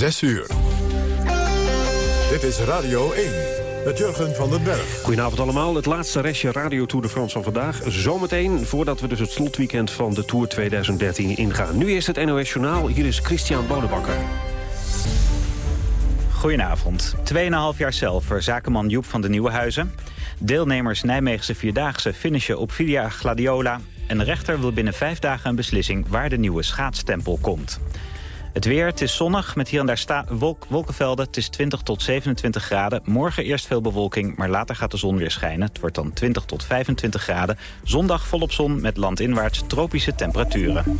6 uur. Dit is Radio 1 met Jurgen van den Berg. Goedenavond allemaal. Het laatste restje Radio Tour de France van vandaag. Zometeen, voordat we dus het slotweekend van de Tour 2013 ingaan. Nu is het NOS Journaal. Hier is Christian Bonenbakker. Goedenavond. 2,5 jaar cel voor zakenman Joep van de Nieuwenhuizen. Deelnemers Nijmeegse Vierdaagse finishen op Via Gladiola. En de rechter wil binnen vijf dagen een beslissing waar de nieuwe schaatstempel komt. Het weer, het is zonnig met hier en daar wolkenvelden. Het is 20 tot 27 graden. Morgen eerst veel bewolking, maar later gaat de zon weer schijnen. Het wordt dan 20 tot 25 graden. Zondag volop zon met landinwaarts tropische temperaturen.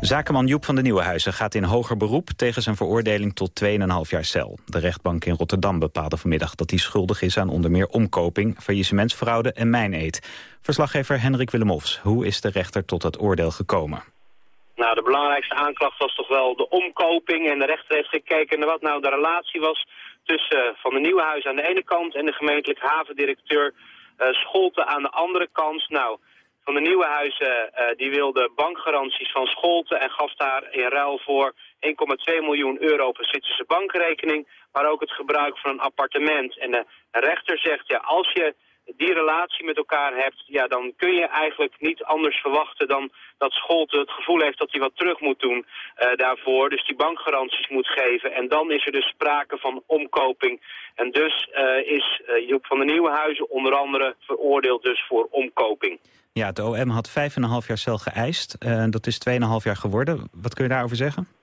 Zakenman Joep van de Nieuwenhuizen gaat in hoger beroep... tegen zijn veroordeling tot 2,5 jaar cel. De rechtbank in Rotterdam bepaalde vanmiddag dat hij schuldig is... aan onder meer omkoping, faillissementsfraude en mijneed. Verslaggever Hendrik Willemofs, hoe is de rechter tot het oordeel gekomen? Nou, de belangrijkste aanklacht was toch wel de omkoping. En de rechter heeft gekeken naar wat nou de relatie was tussen uh, Van de Nieuwenhuis aan de ene kant... en de gemeentelijk havendirecteur uh, Scholte aan de andere kant. Nou, Van de Nieuwenhuizen uh, die wilde bankgaranties van Scholte... en gaf daar in ruil voor 1,2 miljoen euro op Zwitserse bankrekening... maar ook het gebruik van een appartement. En de rechter zegt, ja, als je die relatie met elkaar hebt, ja, dan kun je eigenlijk niet anders verwachten dan dat Scholte het gevoel heeft dat hij wat terug moet doen uh, daarvoor. Dus die bankgaranties moet geven. En dan is er dus sprake van omkoping. En dus uh, is uh, Joep van der Nieuwenhuizen onder andere veroordeeld dus voor omkoping. Ja, het OM had 5,5 jaar cel geëist. dat is 2,5 jaar geworden. Wat kun je daarover zeggen?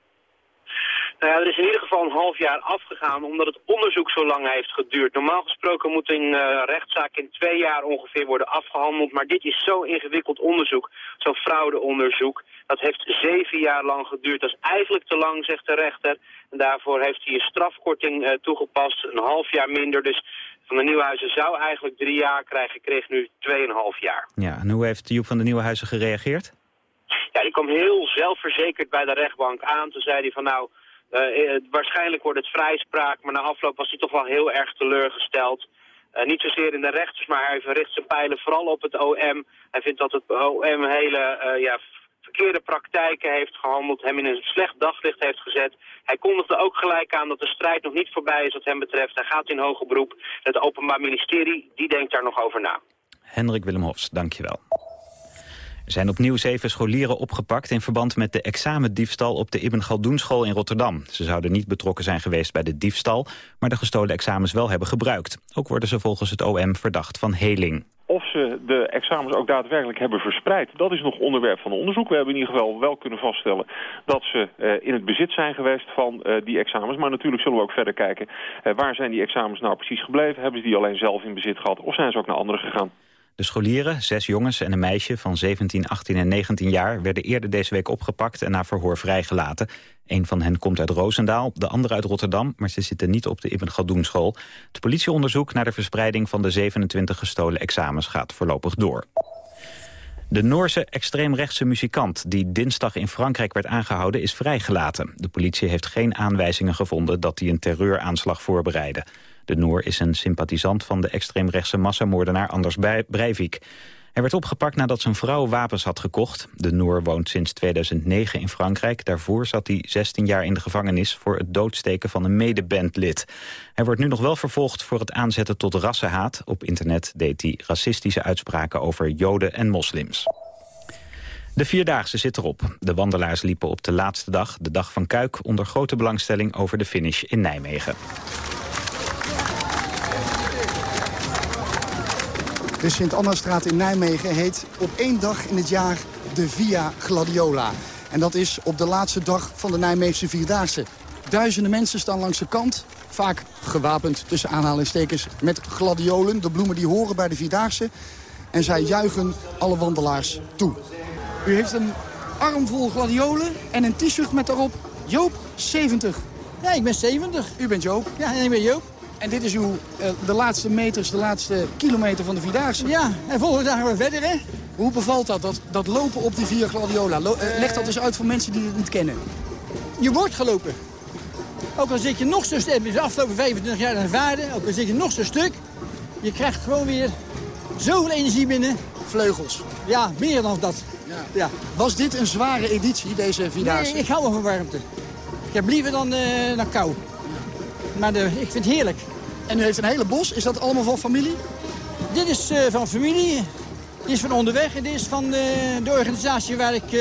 Nou ja, er is in ieder geval een half jaar afgegaan omdat het onderzoek zo lang heeft geduurd. Normaal gesproken moet een uh, rechtszaak in twee jaar ongeveer worden afgehandeld. Maar dit is zo'n ingewikkeld onderzoek, zo'n fraudeonderzoek. Dat heeft zeven jaar lang geduurd. Dat is eigenlijk te lang, zegt de rechter. En daarvoor heeft hij een strafkorting uh, toegepast, een half jaar minder. Dus van de Nieuwhuizen zou eigenlijk drie jaar krijgen, kreeg nu tweeënhalf jaar. Ja, en hoe heeft Joep van de Nieuwhuizen gereageerd? Ja, die kwam heel zelfverzekerd bij de rechtbank aan. Toen zei hij van nou... Uh, waarschijnlijk wordt het vrijspraak, maar na afloop was hij toch wel heel erg teleurgesteld. Uh, niet zozeer in de rechters, maar hij verricht zijn pijlen vooral op het OM. Hij vindt dat het OM hele ja, verkeerde praktijken heeft gehandeld, hem in een slecht daglicht heeft gezet. Hij kondigde ook gelijk aan dat de strijd nog niet voorbij is wat hem betreft. Hij gaat in hoger beroep. Het Openbaar Ministerie, die denkt daar nog over na. Hendrik Willem Hofs, dankjewel. Zijn opnieuw zeven scholieren opgepakt in verband met de examendiefstal op de Ibn Galdoenschool in Rotterdam. Ze zouden niet betrokken zijn geweest bij de diefstal, maar de gestolen examens wel hebben gebruikt. Ook worden ze volgens het OM verdacht van heling. Of ze de examens ook daadwerkelijk hebben verspreid, dat is nog onderwerp van onderzoek. We hebben in ieder geval wel kunnen vaststellen dat ze uh, in het bezit zijn geweest van uh, die examens. Maar natuurlijk zullen we ook verder kijken, uh, waar zijn die examens nou precies gebleven? Hebben ze die alleen zelf in bezit gehad of zijn ze ook naar anderen gegaan? De scholieren, zes jongens en een meisje van 17, 18 en 19 jaar... werden eerder deze week opgepakt en na verhoor vrijgelaten. Een van hen komt uit Roosendaal, de andere uit Rotterdam... maar ze zitten niet op de Ibn Galdoenschool. Het politieonderzoek naar de verspreiding van de 27 gestolen examens gaat voorlopig door. De Noorse extreemrechtse muzikant die dinsdag in Frankrijk werd aangehouden is vrijgelaten. De politie heeft geen aanwijzingen gevonden dat hij een terreuraanslag voorbereidde. De Noor is een sympathisant van de extreemrechtse massamoordenaar Anders Breivik. Hij werd opgepakt nadat zijn vrouw wapens had gekocht. De Noor woont sinds 2009 in Frankrijk. Daarvoor zat hij 16 jaar in de gevangenis voor het doodsteken van een medebandlid. Hij wordt nu nog wel vervolgd voor het aanzetten tot rassenhaat. Op internet deed hij racistische uitspraken over joden en moslims. De Vierdaagse zit erop. De wandelaars liepen op de laatste dag, de dag van Kuik... onder grote belangstelling over de finish in Nijmegen. De Sint-Anna-straat in Nijmegen heet op één dag in het jaar de Via Gladiola. En dat is op de laatste dag van de Nijmeegse Vierdaagse. Duizenden mensen staan langs de kant, vaak gewapend tussen aanhalingstekens met gladiolen. De bloemen die horen bij de Vierdaagse. En zij juichen alle wandelaars toe. U heeft een arm vol gladiolen en een t-shirt met daarop Joop 70. Ja, ik ben 70. U bent Joop? Ja, en ik ben Joop. En dit is uw, uh, de laatste meters, de laatste kilometer van de Vierdaagse? Ja, en volgende dag gaan we verder, hè? Hoe bevalt dat, dat, dat lopen op die Via Gladiola? Lo uh, leg dat eens uit voor mensen die het niet kennen. Je wordt gelopen. Ook al zit je nog zo stuk, de afgelopen 25 jaar ervaren, ook al zit je nog zo stuk, je krijgt gewoon weer zoveel energie binnen. Vleugels. Ja, meer dan dat. Ja. ja. Was dit een zware editie, deze Vierdaagse? Nee, ik hou van warmte. heb liever dan, uh, dan kou. Maar de, ik vind het heerlijk. En u heeft een hele bos. Is dat allemaal van familie? Dit is uh, van familie. Dit is van onderweg. En dit is van uh, de organisatie waar ik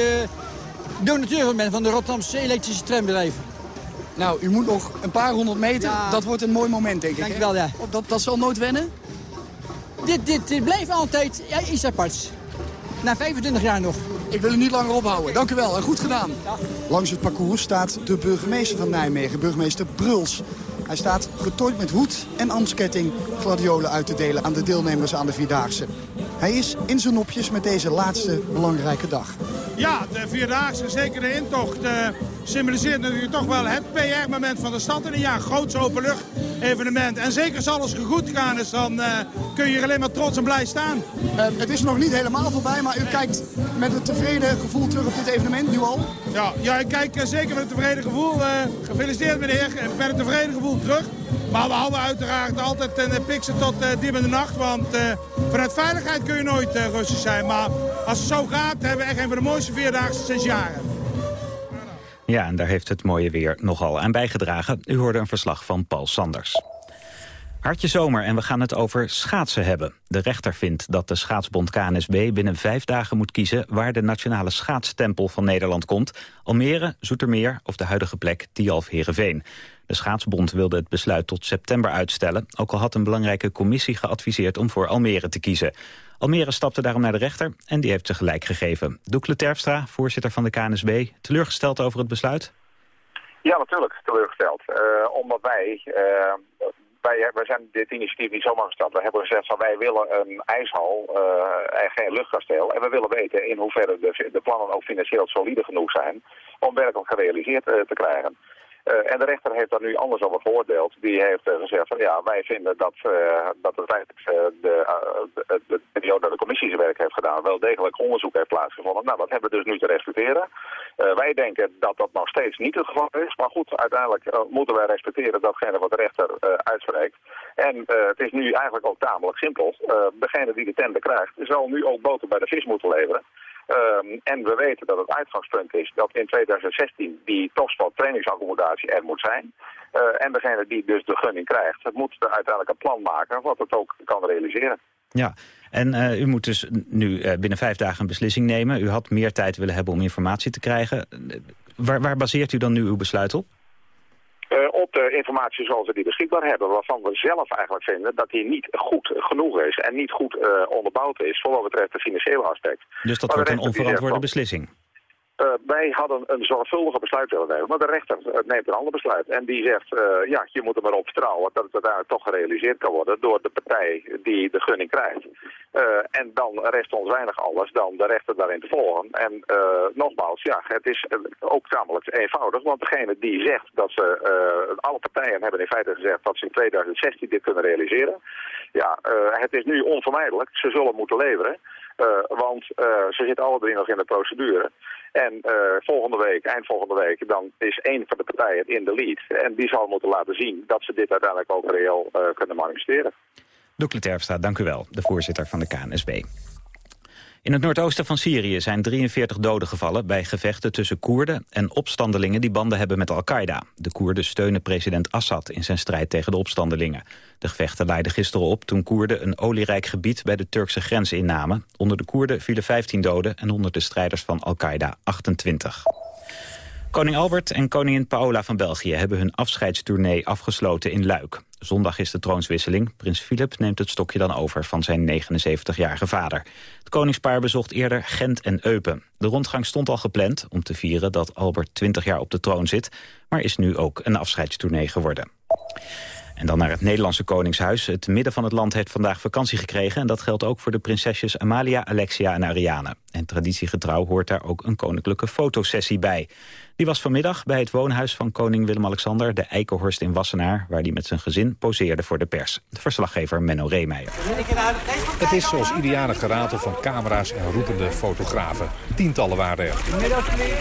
donateur van ben. Van de Rotterdamse elektrische trambedrijven. Nou, u moet nog een paar honderd meter. Ja. Dat wordt een mooi moment, denk ik. Dank wel, ja. Dat, dat zal nooit wennen? Dit, dit, dit blijft altijd ja, iets aparts. Na 25 jaar nog. Ik wil u niet langer ophouden. Dank u wel en goed gedaan. Langs het parcours staat de burgemeester van Nijmegen, burgemeester Bruls. Hij staat getooid met hoed en amsketting gladiolen uit te delen aan de deelnemers aan de Vierdaagse. Hij is in zijn nopjes met deze laatste belangrijke dag. Ja, de Vierdaagse, zeker de intocht, uh, symboliseert natuurlijk toch wel het PR-moment van de stad in een jaar. Groots openlucht evenement. En zeker als alles goed gaan is, dan uh, kun je hier alleen maar trots en blij staan. Uh, het is nog niet helemaal voorbij, maar u kijkt met een tevreden gevoel terug op dit evenement nu al? Ja, ja ik kijk zeker met een tevreden gevoel. gefeliciteerd meneer, met een tevreden gevoel terug. Maar we houden uiteraard altijd een piksen tot diep in de nacht. Want vanuit veiligheid kun je nooit rustig zijn. Maar als het zo gaat, hebben we echt een van de mooiste vierdaagse sinds jaren. Ja, en daar heeft het mooie weer nogal aan bijgedragen. U hoorde een verslag van Paul Sanders. Hartje zomer en we gaan het over schaatsen hebben. De rechter vindt dat de schaatsbond KNSB binnen vijf dagen moet kiezen... waar de nationale schaatstempel van Nederland komt. Almere, Zoetermeer of de huidige plek Tialf-Herenveen. De schaatsbond wilde het besluit tot september uitstellen... ook al had een belangrijke commissie geadviseerd om voor Almere te kiezen. Almere stapte daarom naar de rechter en die heeft ze gelijk gegeven. Doekle Terpstra, voorzitter van de KNSB, teleurgesteld over het besluit? Ja, natuurlijk teleurgesteld. Uh, omdat wij, uh, wij, wij zijn dit initiatief niet zomaar gesteld. We hebben gezegd van wij willen een ijshal uh, en geen luchtkasteel. En we willen weten in hoeverre de, de plannen ook financieel solide genoeg zijn om werkelijk gerealiseerd te krijgen. Uh, en de rechter heeft daar nu anders over geoordeeld. Die heeft uh, gezegd van ja, wij vinden dat, uh, dat het eigenlijk de, periode dat de commissie zijn werk heeft gedaan wel degelijk onderzoek heeft plaatsgevonden. Nou, dat hebben we dus nu te respecteren. wij denken dat dat nog steeds niet het geval is. Maar goed, uiteindelijk moeten wij respecteren datgene wat de rechter uitspreekt. En het is nu eigenlijk ook tamelijk simpel. degene die de tender krijgt zal nu ook boter bij de vis moeten leveren. Um, en we weten dat het uitgangspunt is dat in 2016 die topsport trainingsaccommodatie er moet zijn. Uh, en degene die dus de gunning krijgt, het moet er uiteindelijk een plan maken wat het ook kan realiseren. Ja, en uh, u moet dus nu uh, binnen vijf dagen een beslissing nemen. U had meer tijd willen hebben om informatie te krijgen. Waar, waar baseert u dan nu uw besluit op? De informatie zoals we die beschikbaar hebben, waarvan we zelf eigenlijk vinden dat die niet goed genoeg is en niet goed uh, onderbouwd is voor wat betreft het financiële aspect. Dus dat wordt een onverantwoorde beslissing? Uh, wij hadden een zorgvuldige besluit willen nemen, maar de rechter neemt een ander besluit. En die zegt, uh, ja, je moet er maar op vertrouwen dat het uiteindelijk toch gerealiseerd kan worden door de partij die de gunning krijgt. En dan rest ons weinig anders dan de rechter daarin te volgen. En nogmaals, ja, het is ook tamelijk eenvoudig, want degene die zegt dat ze, alle partijen hebben in feite gezegd dat ze in 2016 dit kunnen realiseren. Ja, het is nu onvermijdelijk, ze zullen moeten leveren. Uh, want uh, ze zitten alle drie nog in de procedure. En uh, volgende week, eind volgende week, dan is één van de partijen in de lead. En die zal moeten laten zien dat ze dit uiteindelijk ook reëel kunnen manifesteren. Doekle Terpstra, dank u wel, de voorzitter van de KNSB. In het noordoosten van Syrië zijn 43 doden gevallen... bij gevechten tussen Koerden en opstandelingen die banden hebben met Al-Qaeda. De Koerden steunen president Assad in zijn strijd tegen de opstandelingen. De gevechten leidden gisteren op toen Koerden een olierijk gebied... bij de Turkse grens innamen. Onder de Koerden vielen 15 doden en onder de strijders van Al-Qaeda 28. Koning Albert en koningin Paola van België hebben hun afscheidstournee afgesloten in Luik. Zondag is de troonswisseling. Prins Filip neemt het stokje dan over van zijn 79-jarige vader. Het koningspaar bezocht eerder Gent en Eupen. De rondgang stond al gepland om te vieren dat Albert 20 jaar op de troon zit... maar is nu ook een afscheidstournee geworden. En dan naar het Nederlandse Koningshuis. Het midden van het land heeft vandaag vakantie gekregen... en dat geldt ook voor de prinsesjes Amalia, Alexia en Ariane. En traditiegetrouw hoort daar ook een koninklijke fotosessie bij. Die was vanmiddag bij het woonhuis van koning Willem-Alexander... de Eikenhorst in Wassenaar, waar hij met zijn gezin poseerde voor de pers. De verslaggever Menno Reemeijer. Het is zoals ideale geratel van camera's en roepende fotografen. Tientallen waren er.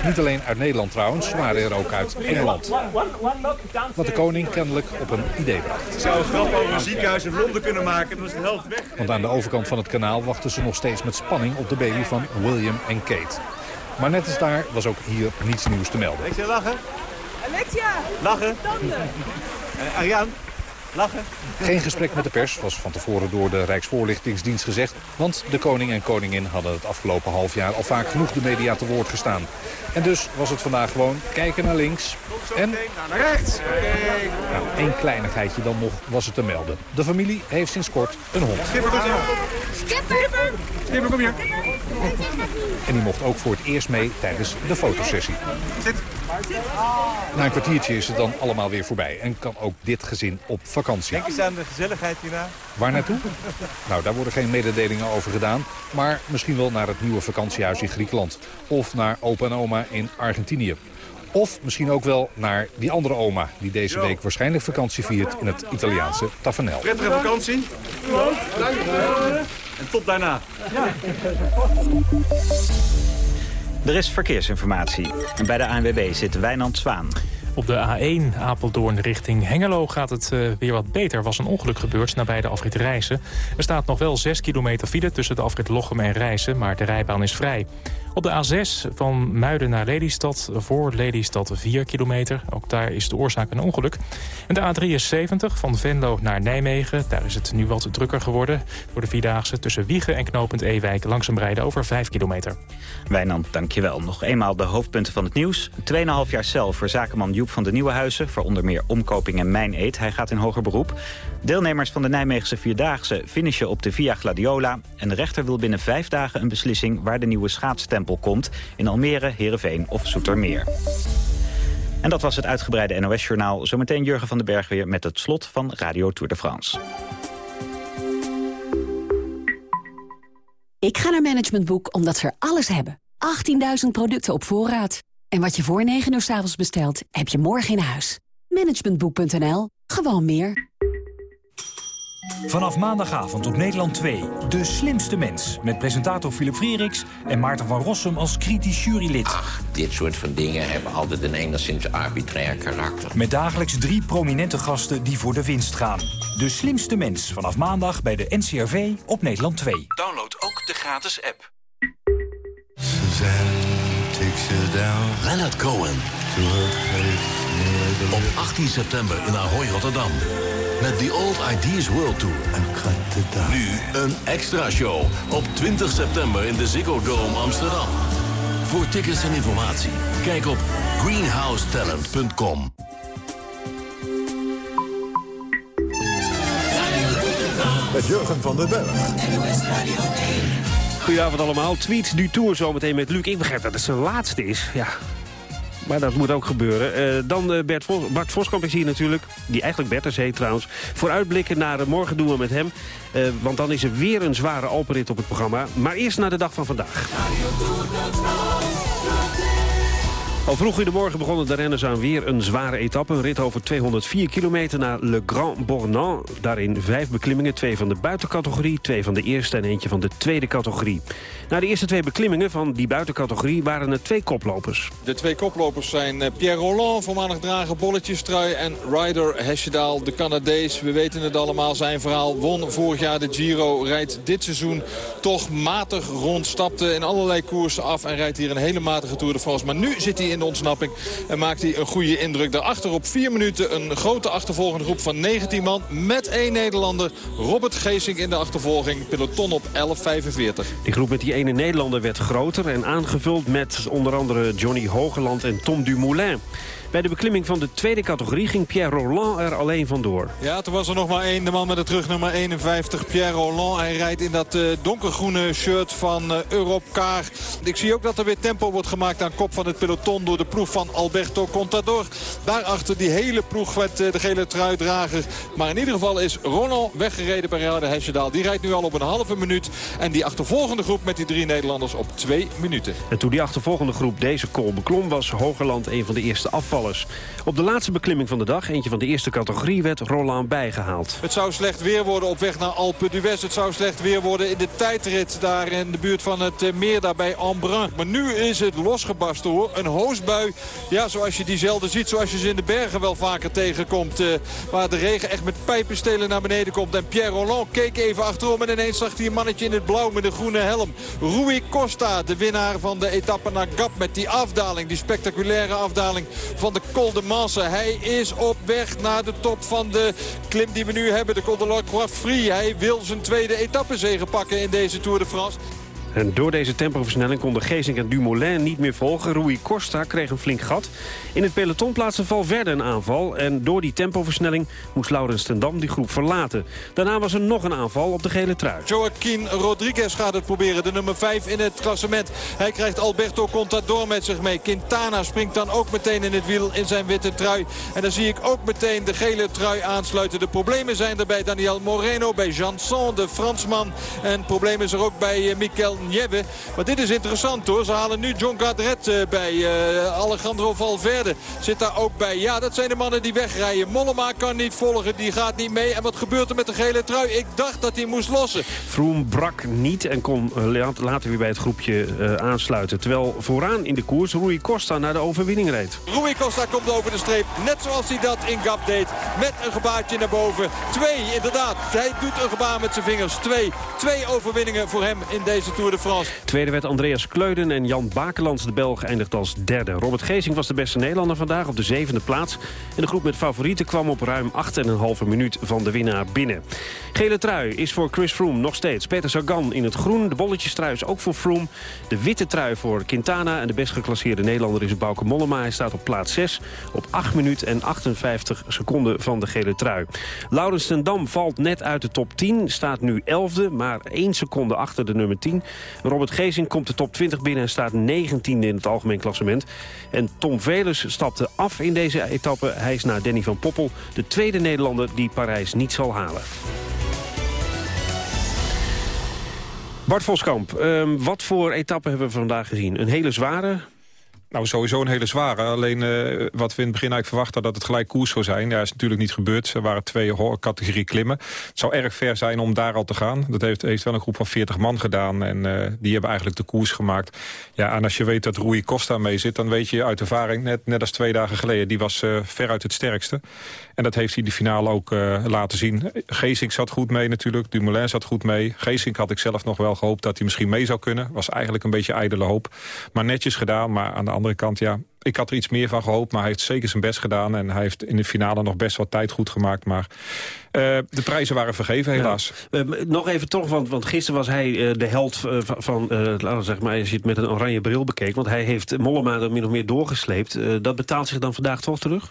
Niet alleen uit Nederland trouwens, waren er ook uit Engeland. Wat de koning kennelijk op een idee bracht. Ik zou een grap over een ziekenhuis in Londen kunnen maken, dan is de helft weg. Want aan de overkant van het kanaal wachten ze nog steeds met spanning op de baby van William en Kate. Maar net als daar was ook hier niets nieuws te melden. Ik zeg lachen. Alexia! Lachen. Tanden. Uh, Arjan, lachen. Geen gesprek met de pers was van tevoren door de Rijksvoorlichtingsdienst gezegd... want de koning en koningin hadden het afgelopen half jaar al vaak genoeg de media te woord gestaan. En dus was het vandaag gewoon kijken naar links en naar rechts. Nou, één kleinigheidje dan nog was het te melden. De familie heeft sinds kort een hond. Skipper, kom hier. Skipper! Skipper, kom hier. En die mocht ook voor het eerst mee tijdens de fotosessie. Zit. Na een kwartiertje is het dan allemaal weer voorbij. En kan ook dit gezin op vakantie. Denk eens aan de gezelligheid hierna. Waar naartoe? Nou, daar worden geen mededelingen over gedaan. Maar misschien wel naar het nieuwe vakantiehuis in Griekenland. Of naar opa en oma in Argentinië. Of misschien ook wel naar die andere oma... die deze week waarschijnlijk vakantie viert in het Italiaanse Tafanel. Prettige vakantie. En tot daarna. Er is verkeersinformatie. En bij de ANWB zit Wijnand Zwaan. Op de A1 Apeldoorn richting Hengelo gaat het uh, weer wat beter. Er was een ongeluk gebeurd nabij de afrit Rijssen. Er staat nog wel 6 kilometer file tussen de afrit Lochem en Rijssen... maar de rijbaan is vrij. Op de A6 van Muiden naar Lelystad voor Lelystad 4 kilometer. Ook daar is de oorzaak een ongeluk. En de A73 van Venlo naar Nijmegen. Daar is het nu wat drukker geworden. Voor de Vierdaagse tussen Wiegen en Knopend Ewijk langzaam rijden over 5 kilometer. Wijnand, dankjewel. Nog eenmaal de hoofdpunten van het nieuws. 2,5 jaar cel voor zakenman Joep van de Nieuwenhuizen... voor onder meer omkoping en mijneet. Hij gaat in hoger beroep. Deelnemers van de Nijmeegse Vierdaagse finishen op de Via Gladiola. En de rechter wil binnen vijf dagen een beslissing... waar de nieuwe schaatstempel komt... in Almere, Heerenveen of Zoetermeer. En dat was het uitgebreide NOS-journaal. Zometeen Jurgen van den Berg weer met het slot van Radio Tour de France. Ik ga naar Management Boek omdat ze er alles hebben. 18.000 producten op voorraad. En wat je voor 9 uur s avonds bestelt, heb je morgen in huis. Managementboek.nl. Gewoon meer. Vanaf maandagavond op Nederland 2. De slimste mens. Met presentator Philip Freeriks en Maarten van Rossum als kritisch jurylid. Ach, dit soort van dingen hebben altijd een enigszins arbitrair karakter. Met dagelijks drie prominente gasten die voor de winst gaan. De slimste mens. Vanaf maandag bij de NCRV op Nederland 2. Download ook de gratis app. Leonard Cohen. Op 18 september in Ahoy, Rotterdam. Met The Old Ideas World Tour. Nu een extra show op 20 september in de Ziggo Dome Amsterdam. Voor tickets en informatie, kijk op greenhousetalent.com. Met Jurgen van den Berg. Goedenavond allemaal. Tweets du Tour zometeen met Luc. Ik begrijp dat het zijn laatste is. Ja, maar dat moet ook gebeuren. Uh, dan uh, Bert Bart Voskamp is hier natuurlijk. Die eigenlijk Bertus heet trouwens. Vooruitblikken naar uh, morgen doen we met hem. want dan is er weer een zware Alpenrit op het programma. Maar eerst naar de dag van vandaag. Al vroeg in de morgen begonnen de renners aan weer een zware etappe. Een rit over 204 kilometer naar Le Grand Bornand. Daarin vijf beklimmingen, twee van de buitencategorie... twee van de eerste en eentje van de tweede categorie. Na de eerste twee beklimmingen van die buitencategorie waren er twee koplopers. De twee koplopers zijn eh, Pierre Roland, voormalig drager bolletjestrui... en Ryder Hesjedaal, de Canadees. We weten het allemaal, zijn verhaal won vorig jaar de Giro. Rijdt dit seizoen toch matig rond, stapte in allerlei koersen af... en rijdt hier een hele matige Tour de France. Maar nu zit hij in de ontsnapping en maakt hij een goede indruk. Daarachter op vier minuten een grote achtervolgende groep van 19 man... met één Nederlander, Robert Geesink in de achtervolging. Peloton op 11.45. Die groep met die ene Nederlander werd groter en aangevuld met onder andere Johnny Hogeland en Tom Dumoulin. Bij de beklimming van de tweede categorie ging Pierre Roland er alleen vandoor. Ja, toen was er nog maar één. De man met het rugnummer 51, Pierre Roland. Hij rijdt in dat uh, donkergroene shirt van uh, Europcar. Ik zie ook dat er weer tempo wordt gemaakt aan kop van het peloton... door de ploeg van Alberto Contador. Daarachter die hele ploeg met uh, de gele truidrager. Maar in ieder geval is Roland weggereden bij Rade Hesjedaal. Die rijdt nu al op een halve minuut. En die achtervolgende groep met die drie Nederlanders op twee minuten. En toen die achtervolgende groep deze kool beklom... was Hogerland een van de eerste Op de laatste beklimming van de dag, eentje van de eerste categorie, werd Roland bijgehaald. Het zou slecht weer worden op weg naar Alpe d'Huez. Het zou slecht weer worden in de tijdrit daar in de buurt van het meer daar bij Embrun. Maar nu is het losgebarsten hoor. Een hoosbui, ja zoals je die zelden ziet, zoals je ze in de bergen wel vaker tegenkomt. Uh, waar de regen echt met pijpenstelen naar beneden komt. En Pierre Roland keek even achterom en ineens zag hij een mannetje in het blauw met een groene helm. Rui Costa, de winnaar van de etappe naar Gap met die afdaling, die spectaculaire afdaling van de Col de Manse. Hij is op weg naar de top van de klim die we nu hebben. De Col de la Croix-Free. Hij wil zijn tweede etappezege pakken in deze Tour de France. En door deze tempoversnelling konden Geesink en Dumoulin niet meer volgen. Rui Costa kreeg een flink gat. In het peloton plaatste Valverde een aanval. En door die tempoversnelling moest Laurens ten Dam die groep verlaten. Daarna was er nog een aanval op de gele trui. Joaquin Rodriguez gaat het proberen. De nummer 5 in het klassement. Hij krijgt Alberto Contador met zich mee. Quintana springt dan ook meteen in het wiel in zijn witte trui. En dan zie ik ook meteen de gele trui aansluiten. De problemen zijn er bij Daniel Moreno, bij Janson, de Fransman. En probleem is er ook bij eh, Mikel Nieve. Maar dit is interessant hoor. Ze halen nu John Gadret eh, bij. Uh, Alejandro Valverde zit daar ook bij. Ja, dat zijn de mannen die wegrijden. Mollema kan niet volgen. Die gaat niet mee. En wat gebeurt er met de gele trui? Ik dacht dat hij moest lossen. Froome brak niet en kon uh, later weer bij het groepje aansluiten. Terwijl vooraan in de koers Rui Costa naar de overwinning reed. Rui Costa komt over de streep. Net zoals hij dat in Gap deed. Met een gebaartje naar boven. Twee, inderdaad. Hij doet een gebaar met zijn vingers. Twee. Twee overwinningen voor hem in deze Tour de Tweede werd Andreas Kleuden en Jan Bakelands, de Belg, eindigt als derde. Robert Geesing was de beste Nederlander vandaag op de zevende plaats. En de groep met favorieten kwam op ruim 8,5 minuut van de winnaar binnen. Gele trui is voor Chris Froome nog steeds. Peter Sagan in het groen. De bolletjestrui is ook voor Froome. De witte trui voor Quintana. En de best geclasseerde Nederlander is Bauke Mollema. Hij staat op plaats 6 op 8 minuten en 58 seconden van de gele trui. Laurens ten Dam valt net uit de top 10. Staat nu 11e, maar 1 seconde achter de nummer 10. Robert Geesing komt de top 20 binnen en staat 19e in het algemeen klassement. En Tom Velers stapte af in deze etappe. Hij is naar Danny van Poppel, de tweede Nederlander die Parijs niet zal halen. Bart Voskamp, um, wat voor etappe hebben we vandaag gezien? Een hele zware, nou, sowieso een hele zware. Alleen uh, wat we in het begin eigenlijk verwachten dat het gelijk koers zou zijn. Ja, is natuurlijk niet gebeurd. Er waren twee categorie klimmen. Het zou erg ver zijn om daar al te gaan. Dat heeft, heeft wel een groep van 40 man gedaan. En uh, die hebben eigenlijk de koers gemaakt. Ja, en als je weet dat Rui Costa mee zit... dan weet je uit ervaring, net, net als twee dagen geleden... die was uh, veruit het sterkste. En dat heeft hij de finale ook laten zien. Geesink zat goed mee natuurlijk. Dumoulin zat goed mee. Geesink had ik zelf nog wel gehoopt dat hij misschien mee zou kunnen. Was eigenlijk een beetje ijdele hoop. Maar netjes gedaan. Maar aan de andere kant, ja, ik had er iets meer van gehoopt, maar hij heeft zeker zijn best gedaan. En hij heeft in de finale nog best wat tijd goed gemaakt. Maar uh, de prijzen waren vergeven, helaas. Ja. Uh, nog even toch, want, want gisteren was hij uh, de held van, laten we zeggen maar, als je het met een oranje bril bekeek. Want hij heeft Mollema er min of meer doorgesleept. dat betaalt zich dan vandaag toch terug?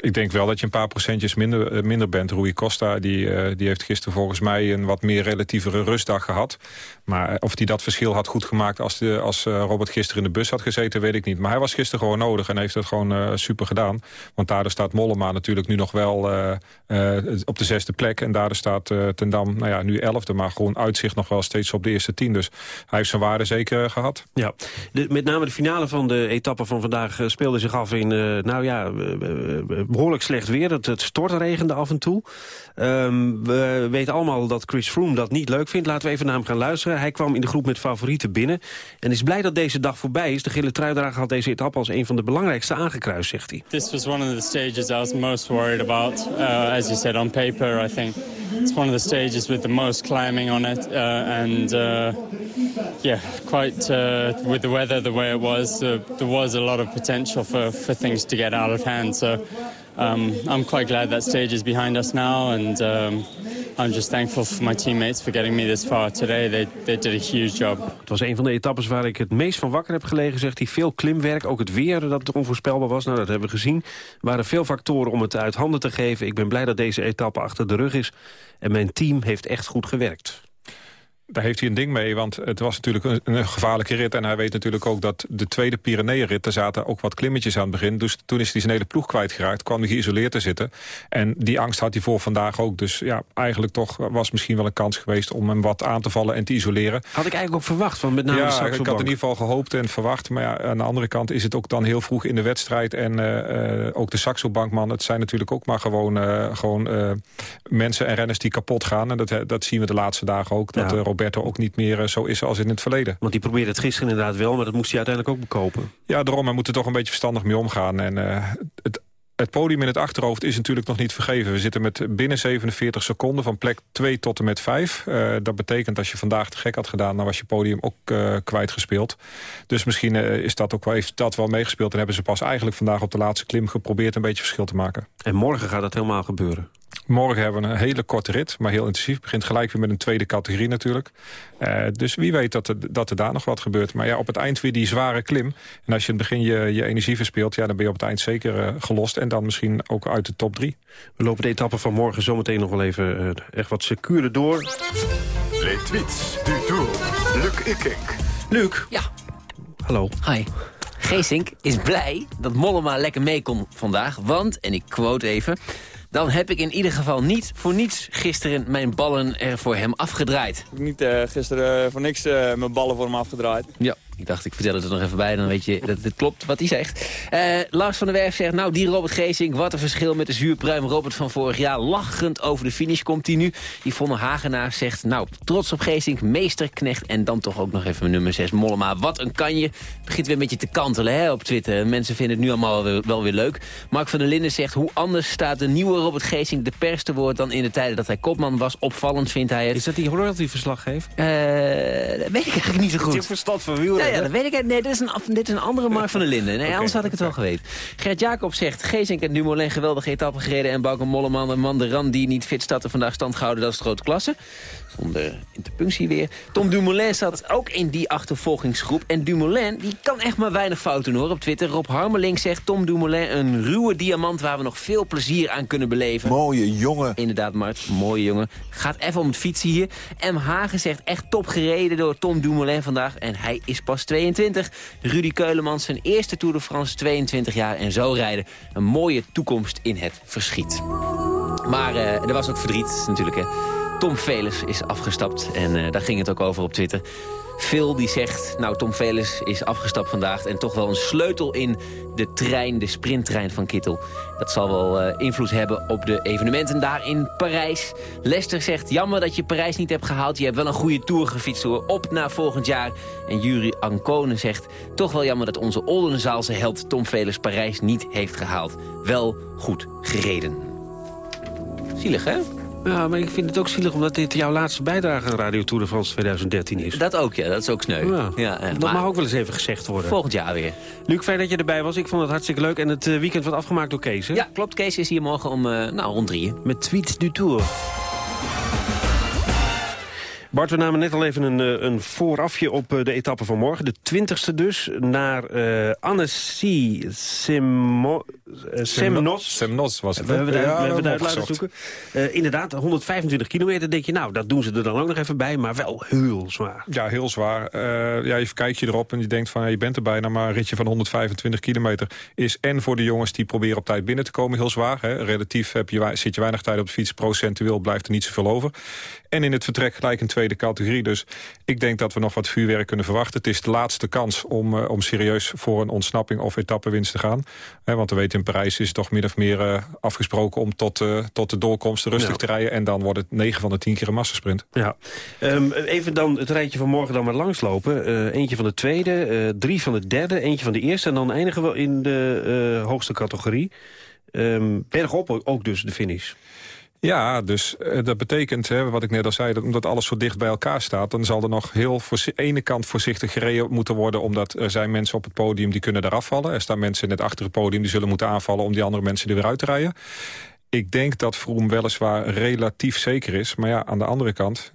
Ik denk wel dat je een paar procentjes minder, minder bent. Rui Costa die, uh, die heeft gisteren volgens mij een wat meer relatievere rustdag gehad. Maar of hij dat verschil had goed gemaakt als, de, als Robert gisteren in de bus had gezeten, weet ik niet. Maar hij was gisteren gewoon nodig en heeft het gewoon super gedaan. Want daardoor staat Mollema natuurlijk nu nog wel op de zesde plek. En daardoor staat Ten Dam nou ja, nu elfde, maar gewoon uitzicht nog wel steeds op de eerste tien. Dus hij heeft zijn waarde zeker gehad. Ja, met name de finale van de etappe van vandaag speelde zich af in, nou ja behoorlijk slecht weer. Het, het stortregende af en toe. Um, we weten allemaal dat Chris Froome dat niet leuk vindt. Laten we even naar hem gaan luisteren. Hij kwam in de groep met favorieten binnen. En is blij dat deze dag voorbij is. De gele truidrager had deze etappe als een van de belangrijkste aangekruist, zegt hij. This was one of the stages I was most worried about. Uh, as you said, on paper, I think it's one of the stages with the most climbing on it. Uh, and uh, yeah, quite uh, with the weather the way it was, uh, there was a lot of potential for, for things to get out of hand. So um, I'm quite glad that stage is behind us now, and um, I'm just thankful for my teammates for getting me this far today. They, they did a huge job. Het was een van de etappes waar ik het meest van wakker heb gelegen, zegt hij. Veel klimwerk, ook het weer dat onvoorspelbaar was. Nou, dat hebben we gezien. Er waren veel factoren om het uit handen te geven. Ik ben blij dat deze etappe achter de rug is. En mijn team heeft echt goed gewerkt daar heeft hij een ding mee, want het was natuurlijk een, een, gevaarlijke rit. En hij weet natuurlijk ook dat de tweede Pyreneeënrit... er zaten ook wat klimmetjes aan het begin. Dus toen is hij zijn hele ploeg kwijtgeraakt. Kwam hij geïsoleerd te zitten. En die angst had hij voor vandaag ook. Dus ja, eigenlijk toch was misschien wel een kans geweest... om hem wat aan te vallen en te isoleren. Had ik eigenlijk ook verwacht, van met name ja, ik had in ieder geval gehoopt en verwacht. Maar ja, aan de andere kant is het ook dan heel vroeg in de wedstrijd. En uh, uh, ook de Saxo-bankman, het zijn natuurlijk ook maar gewoon, uh, gewoon mensen en renners die kapot gaan. En dat, dat zien we de laatste dagen ook. Dat ja. Roberto ook niet meer zo is als in het verleden. Want die probeerde het gisteren inderdaad wel, maar dat moest hij uiteindelijk ook bekopen. Ja, daarom, hij moet er toch een beetje verstandig mee omgaan. En uh, het het podium in het achterhoofd is natuurlijk nog niet vergeven. We zitten met binnen 47 seconden van plek 2 tot en met 5. Uh, dat betekent als je vandaag te gek had gedaan... dan was je podium ook uh, kwijtgespeeld. Dus misschien uh, is dat ook wel, heeft dat wel meegespeeld... en hebben ze pas eigenlijk vandaag op de laatste klim geprobeerd... een beetje verschil te maken. En morgen gaat dat helemaal gebeuren? Morgen hebben we een hele korte rit, maar heel intensief. Begint gelijk weer met een tweede categorie natuurlijk. Uh, dus wie weet dat er, dat er daar nog wat gebeurt. Maar ja, op het eind weer die zware klim. En als je in het begin je, je energie verspeelt... Ja, dan ben je op het eind zeker uh, gelost. En dan misschien ook uit de top drie. We lopen de etappe van morgen zometeen nog wel even uh, echt wat securer door. Les tweets du tour. Luc Ikink. Luc. Ja. Hallo. Hi. Geesink is blij dat Mollema lekker mee kon vandaag. Want, en ik quote even... Dan heb ik in ieder geval niet voor niets gisteren mijn ballen er voor hem afgedraaid. Ik heb niet uh, gisteren uh, voor niks uh, mijn ballen voor hem afgedraaid. Ja, ik dacht ik vertel het er nog even bij, dan weet je dat het klopt wat hij zegt. Uh, Lars van der Werf zegt, nou die Robert Geesink, wat een verschil met de zuurpruim Robert van vorig jaar. Lachend over de finish komt hij nu. Yvonne Hagenaar zegt, nou trots op Geesink, meesterknecht en dan toch ook nog even mijn nummer 6 Mollema. Wat een kanje. Begint weer een beetje te kantelen hè, op Twitter. Mensen vinden het nu allemaal wel, wel weer leuk. Mark van der Linden zegt, hoe anders staat de nieuwe Robert Geesink de pers te woord dan in de tijden dat hij kopman was. Opvallend vindt hij het. Is dat die royalty-verslaggever? Uh, dat weet ik eigenlijk niet zo goed. Je verstand van wielrennen. Ja, dat weet ik. Nee, dit is een, dit is een andere Mark van der Linden. Nee, okay, anders had ik het wel geweten. Gert Jacob zegt, Geesink en Dumoulin geweldige etappen gereden... en Bauke Mollema en Man de Ran die niet fit staat vandaag stand gehouden. Dat is de grote klasse. Zonder interpunctie weer. Tom Dumoulin zat ook in die achtervolgingsgroep. En Dumoulin, die kan echt maar weinig fouten hoor op Twitter. Rob Harmeling zegt Tom Dumoulin een ruwe diamant... waar we nog veel plezier aan kunnen beleven. Mooie jongen. Inderdaad, Mart. Mooie jongen. Gaat even om het fietsen hier. M. Hagen zegt echt top gereden door Tom Dumoulin vandaag. En hij is pas 22. Rudy Keulemans zijn eerste Tour de France, 22 jaar. En zo rijden. Een mooie toekomst in het verschiet. Maar uh, er was ook verdriet natuurlijk hè. Tom Velers is afgestapt en uh, daar ging het ook over op Twitter. Phil die zegt, nou Tom Velers is afgestapt vandaag... en toch wel een sleutel in de trein, de sprinttrein van Kittel. Dat zal wel uh, invloed hebben op de evenementen daar in Parijs. Lester zegt, jammer dat je Parijs niet hebt gehaald. Je hebt wel een goede Tour gefietst hoor. Op naar volgend jaar. En Jury Ancone zegt, toch wel jammer dat onze Oldenzaalse held Tom Velers Parijs niet heeft gehaald. Wel goed gereden. Zielig hè? Ja, maar ik vind het ook zielig omdat dit jouw laatste bijdrage aan Radio Tour de France 2013 is. Dat ook, ja. Dat is ook sneu. Ja. Ja, dat mag ook wel eens even gezegd worden. Volgend jaar weer. Luc, fijn dat je erbij was. Ik vond het hartstikke leuk. En het weekend wordt afgemaakt door Kees, hè? Ja, klopt. Kees is hier morgen om uh, nou, rond drieën. Met Tweets du Tour. Bart, we namen net al even een, een voorafje op de etappe van morgen. De twintigste dus, naar uh, Annecy Semo, uh, Semnos. Semnos was het. We hebben, ja, we hebben daar laten zoeken. Uh, inderdaad, 125 kilometer. denk je, nou, dat doen ze er dan ook nog even bij. Maar wel heel zwaar. Ja, heel zwaar. Uh, ja, je kijkt je erop en je denkt van, ja, je bent er bijna. Maar een ritje van 125 kilometer is en voor de jongens die proberen op tijd binnen te komen heel zwaar. Hè. Relatief heb je, zit je weinig tijd op de fiets. Procentueel blijft er niet zoveel over. En in het vertrek gelijk een tweede categorie. Dus ik denk dat we nog wat vuurwerk kunnen verwachten. Het is de laatste kans om, uh, om serieus voor een ontsnapping of etappewinst te gaan. Want we weten in Parijs is toch min of meer uh, afgesproken... om tot, uh, tot de doorkomst rustig ja. te rijden. En dan wordt het 9 van de 10 keer een massasprint. Ja. Um, even dan het rijtje van morgen dan maar langslopen. eentje van de tweede, drie van de derde, eentje van de eerste... en dan eindigen we in de hoogste categorie. Um, bergop ook dus de finish. Ja, dus uh, dat betekent, hè, wat ik net al zei... dat omdat alles zo dicht bij elkaar staat... dan zal er nog heel voor ene kant voorzichtig gereden moeten worden... omdat er zijn mensen op het podium die kunnen eraf vallen. Er staan mensen net achter het podium die zullen moeten aanvallen... om die andere mensen er weer uit te rijden. Ik denk dat Vroom weliswaar relatief zeker is. Maar ja, aan de andere kant...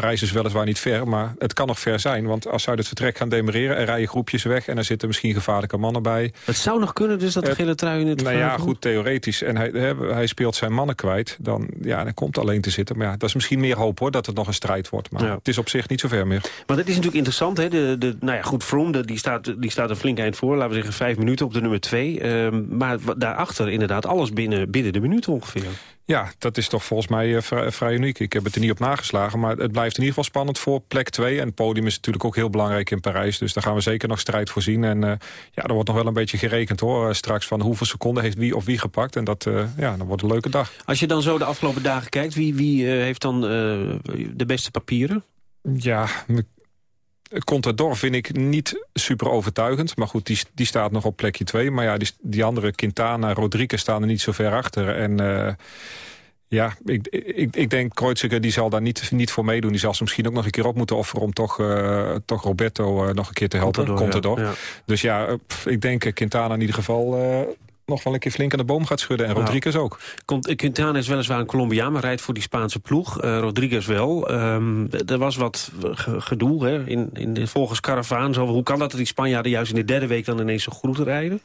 Parijs is weliswaar niet ver, maar het kan nog ver zijn. Want als ze uit het vertrek gaan demereren... er rijden groepjes weg en er zitten misschien gevaarlijke mannen bij. Het zou nog kunnen dus dat de gele trui in het Nou ja, goed, theoretisch. En hij, hij speelt zijn mannen kwijt. Dan, ja, dan komt alleen te zitten. Maar ja, dat is misschien meer hoop hoor, dat het nog een strijd wordt. Maar ja. het is op zich niet zo ver meer. Maar dat is natuurlijk interessant. Hè? De, de, nou ja, goed, Froome die staat, die staat een flink eind voor. Laten we zeggen vijf minuten op de nummer twee. Um, maar daarachter inderdaad alles binnen, binnen de minuut ongeveer. Ja, dat is toch volgens mij uh, vrij, vrij, uniek. Ik heb het er niet op nageslagen, maar het blijft in ieder geval spannend voor plek 2. En het podium is natuurlijk ook heel belangrijk in Parijs. Dus daar gaan we zeker nog strijd voor zien. En uh, ja, er wordt nog wel een beetje gerekend hoor. Straks van hoeveel seconden heeft wie of wie gepakt. En dat uh, ja, dan wordt een leuke dag. Als je dan zo de afgelopen dagen kijkt, wie, wie heeft dan de beste papieren? Ja, Contador vind ik niet super overtuigend. Maar goed, die, die staat nog op plekje 2. Maar ja, die, die andere Quintana, Rodriguez staan er niet zo ver achter. En... Uh, ja, ik, ik, ik denk Kreuziger die zal daar niet, niet voor meedoen. Die zal ze misschien ook nog een keer op moeten offeren... om toch, uh, toch Roberto uh, nog een keer te helpen. Contador. Contador. Ja, ja. Dus ja, ik denk Quintana in ieder geval nog wel een keer flink aan de boom gaat schudden. En Rodriguez ook. Quintana is weliswaar een Colombiaan, maar rijdt voor die Spaanse ploeg. Uh, Rodriguez wel. Um, er was wat gedoe hè, in, in de, volgens Caravaan. Zo, hoe kan dat dat die Spanjaarden juist in de derde week dan ineens zo goed rijden?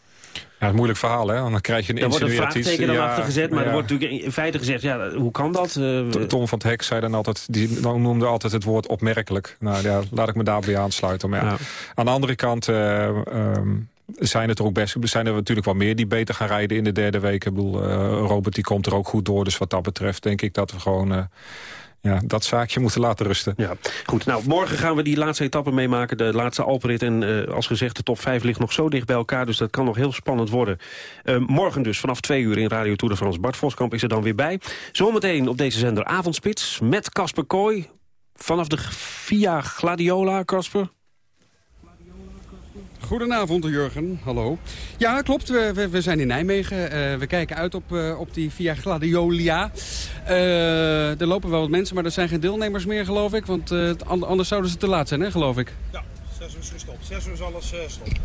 Ja, een moeilijk verhaal, hè? Dan krijg je een Er wordt een vraagteken dan ja, achter gezet, maar ja. er wordt natuurlijk in feite gezegd... ja, hoe kan dat? Uh, Tom van het Hek zei dan altijd, die noemde altijd het woord opmerkelijk. Nou ja, laat ik me daarbij aansluiten. Maar ja. Aan de andere kant... Uh, um, zijn het er ook best. Zijn er natuurlijk wel meer die beter gaan rijden in de derde week. Ik bedoel, uh, Robert die komt er ook goed door. Dus wat dat betreft denk ik dat we gewoon... Uh, ja, dat zaakje moeten laten rusten. Ja, goed. Nou, morgen gaan we die laatste etappe meemaken. De laatste Alperit. En uh, als gezegd, de top 5 ligt nog zo dicht bij elkaar. Dus dat kan nog heel spannend worden. Morgen dus vanaf twee uur in Radio Tour de France. Bart Voskamp is er dan weer bij. Zometeen op deze zender Avondspits met Casper Kooi. Vanaf de Via Gladiola, Casper. Goedenavond, Jurgen. Hallo. Ja, klopt. We, we, we zijn in Nijmegen. Uh, we kijken uit op, uh, op die Via Gladiolia. Uh, er lopen wel wat mensen, maar er zijn geen deelnemers meer, geloof ik. Want anders zouden ze te laat zijn, hè, geloof ik. Ja, zes uur is gestopt. Zes uur is alles gestopt.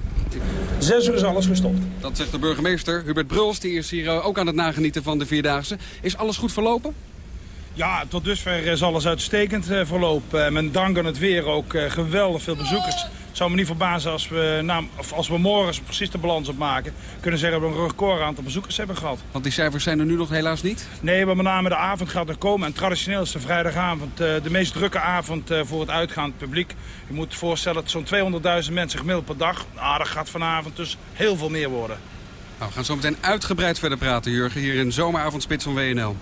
Zes uur is alles gestopt. Dat zegt de burgemeester. Hubert Bruls, die is hier ook aan het nagenieten van de Vierdaagse. Is alles goed verlopen? Ja, tot dusver is alles uitstekend verlopen. Met dank aan het weer ook geweldig veel bezoekers zou me niet verbazen als we, nou, of als we morgen precies de balans opmaken... kunnen zeggen dat we een record aantal bezoekers hebben gehad. Want die cijfers zijn er nu nog helaas niet? Nee, hebben met name de avond gaat er komen. En traditioneel is de vrijdagavond uh, de meest drukke avond uh, voor het uitgaand publiek. Je moet je voorstellen dat zo'n 200.000 mensen gemiddeld per dag... Nou, dat gaat vanavond dus heel veel meer worden. Nou, we gaan zo meteen uitgebreid verder praten, Jurgen, hier in Zomeravondspits van WNL.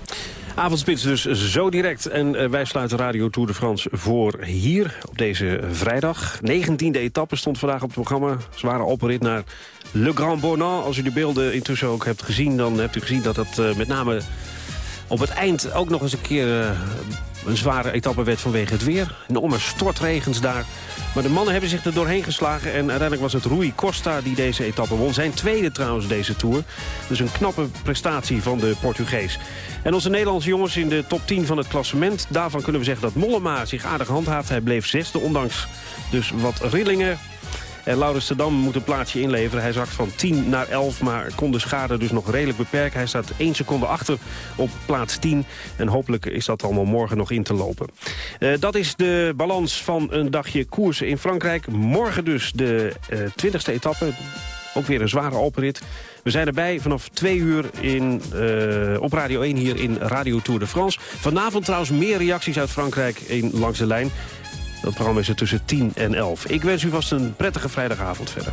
Avondspits dus zo direct. En uh, wij sluiten Radio Tour de France voor hier op deze vrijdag. 19e etappe stond vandaag op het programma. Zware oprit naar Le Grand Bonan. Als u de beelden intussen ook hebt gezien, dan hebt u gezien dat dat uh, met name op het eind ook nog eens een keer uh, een zware etappe werd vanwege het weer. Enorme stortregens daar. Maar de mannen hebben zich er doorheen geslagen. En uiteindelijk was het Rui Costa die deze etappe won. Zijn tweede trouwens deze Tour. Dus een knappe prestatie van de Portugees. En onze Nederlandse jongens in de top 10 van het klassement. Daarvan kunnen we zeggen dat Mollema zich aardig handhaaft. Hij bleef zesde, ondanks dus wat rillingen. En Laurens Dam moet een plaatsje inleveren. Hij zakt van 10 naar 11, maar kon de schade dus nog redelijk beperken. Hij staat 1 seconde achter op plaats 10. En hopelijk is dat allemaal morgen nog in te lopen. Uh, dat is de balans van een dagje koersen in Frankrijk. Morgen dus de uh, 20e etappe. Ook weer een zware oprit. We zijn erbij vanaf twee uur in, op Radio 1 hier in Radio Tour de France. Vanavond trouwens meer reacties uit Frankrijk in Langs de Lijn. Dat programma is er tussen 10 en 11. Ik wens u vast een prettige vrijdagavond verder.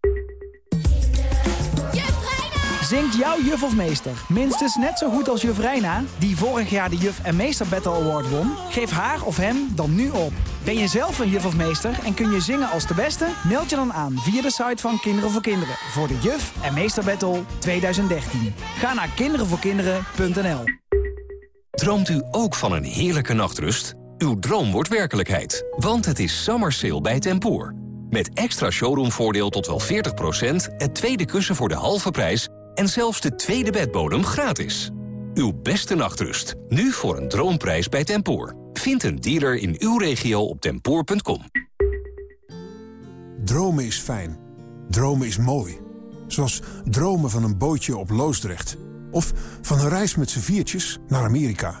Zingt jouw juf of meester minstens net zo goed als juf Reina... die vorig jaar de Juf en Meester Battle Award won? Geef haar of hem dan nu op. Ben je zelf een juf of meester en kun je zingen als de beste? Meld je dan aan via de site van Kinderen voor Kinderen... voor de Juf en Meester Battle 2013. Ga naar kinderenvoorkinderen.nl Droomt u ook van een heerlijke nachtrust? Uw droom wordt werkelijkheid, want het is summer sale bij Tempoor. Met extra showroomvoordeel tot wel 40%, het tweede kussen voor de halve prijs... en zelfs de tweede bedbodem gratis. Uw beste nachtrust, nu voor een droomprijs bij Tempoor. Vind een dealer in uw regio op tempoor.com. Dromen is fijn. Dromen is mooi. Zoals dromen van een bootje op Loosdrecht. Of van een reis met z'n viertjes naar Amerika.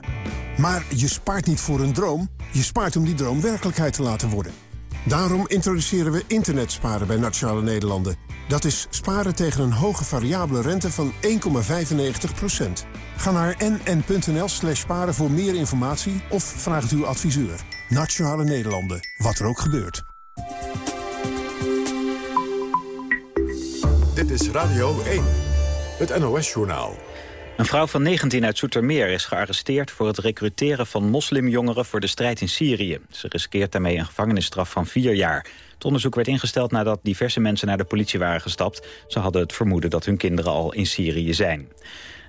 Maar je spaart niet voor een droom, je spaart om die droom werkelijkheid te laten worden. Daarom introduceren we internetsparen bij Nationale Nederlanden. Dat is sparen tegen een hoge variabele rente van 1,95%. Ga naar nn.nl slash sparen voor meer informatie of vraag uw adviseur. Nationale Nederlanden, wat er ook gebeurt. Dit is Radio 1, het NOS-journaal. Een vrouw van 19 uit Soetermeer is gearresteerd voor het recruteren van moslimjongeren voor de strijd in Syrië. Ze riskeert daarmee een gevangenisstraf van vier jaar. Het onderzoek werd ingesteld nadat diverse mensen naar de politie waren gestapt. Ze hadden het vermoeden dat hun kinderen al in Syrië zijn.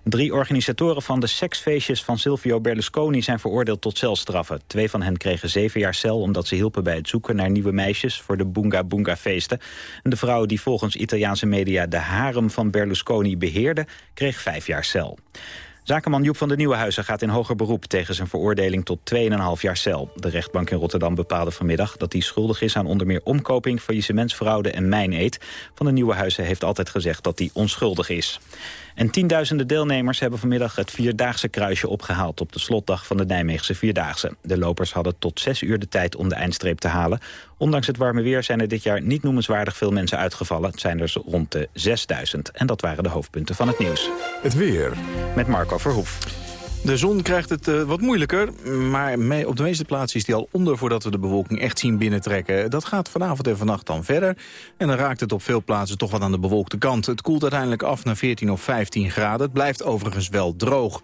Drie organisatoren van de seksfeestjes van Silvio Berlusconi zijn veroordeeld tot celstraffen. Twee van hen kregen zeven jaar cel omdat ze hielpen bij het zoeken naar nieuwe meisjes voor de Boonga Boonga feesten. En de vrouw die volgens Italiaanse media de harem van Berlusconi beheerde, kreeg vijf jaar cel. Zakenman Joep van de Nieuwenhuizen gaat in hoger beroep tegen zijn veroordeling tot 2,5 jaar cel. De rechtbank in Rotterdam bepaalde vanmiddag dat hij schuldig is aan onder meer omkoping, faillissementsfraude en mijneed. Van de Nieuwenhuizen heeft altijd gezegd dat hij onschuldig is. En tienduizenden deelnemers hebben vanmiddag het Vierdaagse kruisje opgehaald op de slotdag van de Nijmeegse Vierdaagse. De lopers hadden tot zes uur de tijd om de eindstreep te halen. Ondanks het warme weer zijn er dit jaar niet noemenswaardig veel mensen uitgevallen. Het zijn er rond de 6000. En dat waren de hoofdpunten van het nieuws. Het weer. Met Marco Verhoef. De zon krijgt het uh, wat moeilijker, maar mee, op de meeste plaatsen is die al onder voordat we de bewolking echt zien binnentrekken. Dat gaat vanavond en vannacht dan verder en dan raakt het op veel plaatsen toch wat aan de bewolkte kant. Het koelt uiteindelijk af naar 14 of 15 graden. Het blijft overigens wel droog.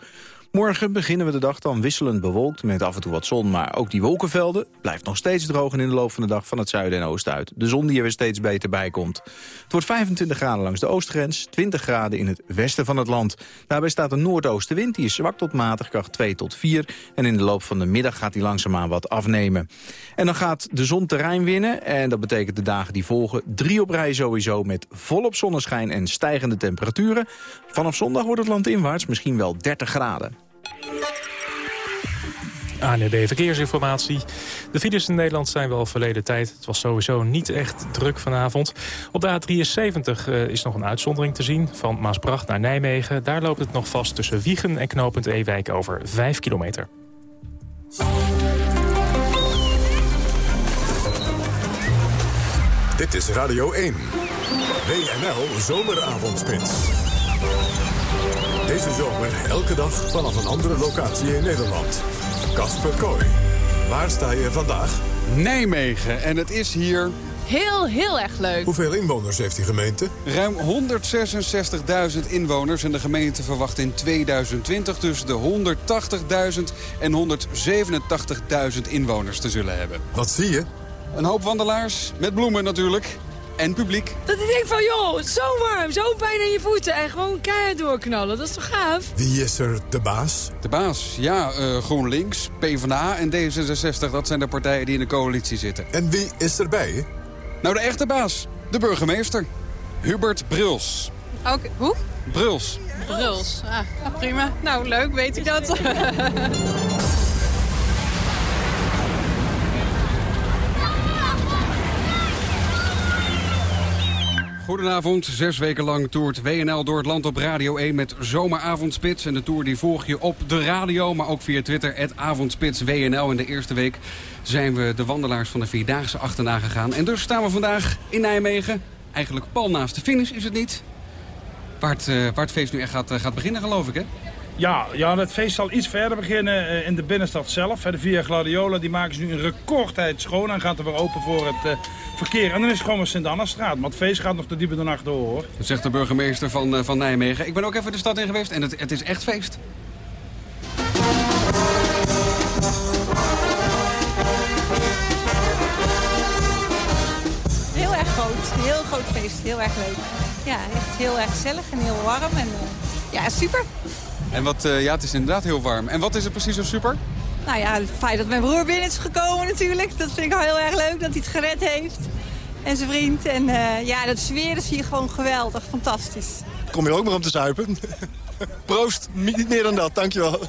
Morgen beginnen we de dag dan wisselend bewolkt met af en toe wat zon. Maar ook die wolkenvelden blijft nog steeds droog en in de loop van de dag van het zuiden en oosten uit. De zon die er weer steeds beter bij komt. Het wordt 25 graden langs de oostgrens, 20 graden in het westen van het land. Daarbij staat een noordoostenwind, die is zwak tot matig, kracht 2 tot 4. En in de loop van de middag gaat die langzaamaan wat afnemen. En dan gaat de zon terrein winnen en dat betekent de dagen die volgen drie op rij sowieso met volop zonneschijn en stijgende temperaturen. Vanaf zondag wordt het land inwaarts misschien wel 30 graden. ANB e Verkeersinformatie. De files in Nederland zijn wel verleden tijd. Het was sowieso niet echt druk vanavond. Op de A73 uh, is nog een uitzondering te zien. Van Maasbracht naar Nijmegen. Daar loopt het nog vast tussen Wiegen en knooppunt Ewijk over 5 kilometer. Dit is Radio 1. WNL Zomeravondspits. Deze zomer elke dag vanaf een andere locatie in Nederland. Kasper Kooi. Waar sta je vandaag? Nijmegen. En het is hier... Heel, heel erg leuk. Hoeveel inwoners heeft die gemeente? Ruim 166.000 inwoners. En de gemeente verwacht in 2020 tussen de 180.000 en 187.000 inwoners te zullen hebben. Wat zie je? Een hoop wandelaars, met bloemen natuurlijk. En publiek. Dat ik denk van, joh, zo warm, zo pijn in je voeten en gewoon keihard doorknallen. Dat is toch gaaf? Wie is er de baas? De baas, ja, uh, GroenLinks, PvdA en D66. Dat zijn de partijen die in de coalitie zitten. En wie is erbij? Nou, de echte baas. De burgemeester. Hubert Bruls. Oké, hoe? Bruls. Bruls, ah, prima. Nou, leuk, weet ik dat. Goedenavond, zes weken lang toert WNL door het land op Radio 1 met Zomeravondspits. En de tour die volg je op de radio, maar ook via Twitter, het. In de eerste week zijn we de wandelaars van de Vierdaagse achterna gegaan. En dus staan we vandaag in Nijmegen, eigenlijk pal naast de finish is het niet. Waar het, het feest nu echt gaat, uh, gaat beginnen geloof ik hè? Ja, ja, het feest zal iets verder beginnen uh, in de binnenstad zelf. De Via Gladiola die maken ze nu in recordtijd schoon en gaat er weer open voor het uh, verkeer. En dan is het gewoon weer Sint-Anna-straat. Maar het feest gaat nog de diepe de nacht door, hoor. Dat zegt de burgemeester van, uh, van Nijmegen. Ik ben ook even de stad in geweest en het, het is echt feest. Heel erg groot. Heel groot feest. Heel erg leuk. Ja, echt heel erg gezellig en heel warm. En, ja, super. En wat, uh, ja, het is inderdaad heel warm. En wat is er precies zo super? Nou ja, het feit dat mijn broer binnen is gekomen natuurlijk. Dat vind ik heel erg leuk, dat hij het gered heeft. En zijn vriend. En uh, ja, de sfeer is hier gewoon geweldig, fantastisch. Kom je ook maar om te zuipen? Proost, niet meer dan dat, dankjewel.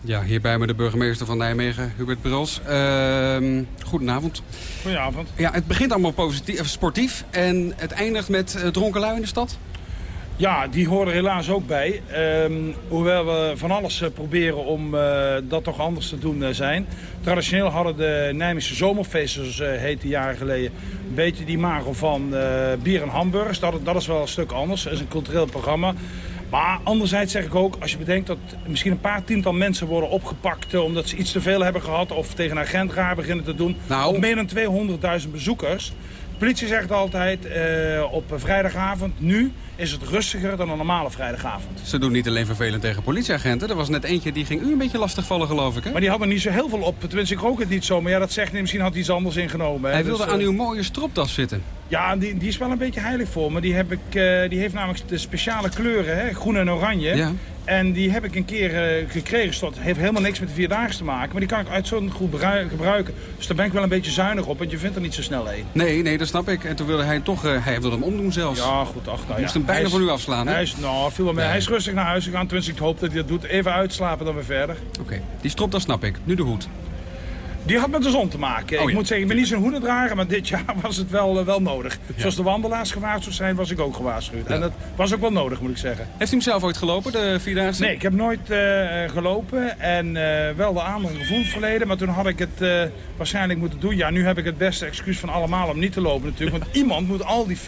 Ja, hier bij me de burgemeester van Nijmegen, Hubert Bruls. Uh, goedenavond. Goedenavond. Ja, het begint allemaal positief, sportief en het eindigt met uh, dronken lui in de stad? Ja, die horen er helaas ook bij. Ehm, hoewel we van alles eh, proberen om eh, dat toch anders te doen eh, zijn. Traditioneel hadden de Nijmeegse zomerfeesters, uh, heette jaren geleden, een beetje die imago van bier en hamburgers. Dat, dat is wel een stuk anders. Dat is een cultureel programma. Maar anderzijds zeg ik ook, als je bedenkt dat misschien een paar tiental mensen worden opgepakt... omdat ze iets te veel hebben gehad of tegen een agent raar beginnen te doen... Nou. op meer dan 200.000 bezoekers. De politie zegt altijd op vrijdagavond, nu is het rustiger dan een normale vrijdagavond. Ze doen niet alleen vervelend tegen politieagenten. Er was net eentje die ging u een beetje lastigvallen, geloof ik. Hè? Maar die had er niet zo heel veel op. Tenminste, ik rook het niet zo. Maar ja, dat zegt niet. Misschien had hij iets anders ingenomen. Hij wilde dus, aan uh, uw mooie stropdas zitten. Ja, die, die is wel een beetje heilig voor me. Die, heb ik, uh, die heeft namelijk de speciale kleuren, hè? groen en oranje. Ja. En die heb ik een keer uh, gekregen. Het heeft helemaal niks met de Vierdaagse te maken. Maar die kan ik uitzonderlijk goed gebruiken. Dus daar ben ik wel een beetje zuinig op. Want je vindt er niet zo snel een. Nee, nee, dat snap ik. En toen wilde hij toch... Uh, hij wilde hem omdoen zelfs. Ja, goed. Ach, nou, ja. moest hem bijna van u afslaan. Hè? Hij is, nou, viel wel mee. Hij is rustig naar huis gegaan. Tenminste, ik hoop dat hij dat doet. Even uitslapen, dan weer verder. Oké. Okay. Die stropdas snap ik. Nu de hoed. Die had met de zon te maken. Oh, ik ja. moet zeggen, ik ben niet zo'n hoedendrager, maar dit jaar was het wel, uh, wel nodig. Ja. Zoals de wandelaars gewaarschuwd zijn, was ik ook gewaarschuwd. Ja. En dat was ook wel nodig, moet ik zeggen. Heeft u hem zelf ooit gelopen, de Vierdaagse? Nee, ik heb nooit uh, gelopen en uh, wel de aandacht gevoeld verleden. Maar toen had ik het waarschijnlijk moeten doen. Ja, nu heb ik het beste excuus van allemaal om niet te lopen natuurlijk. Want iemand moet al die 40.000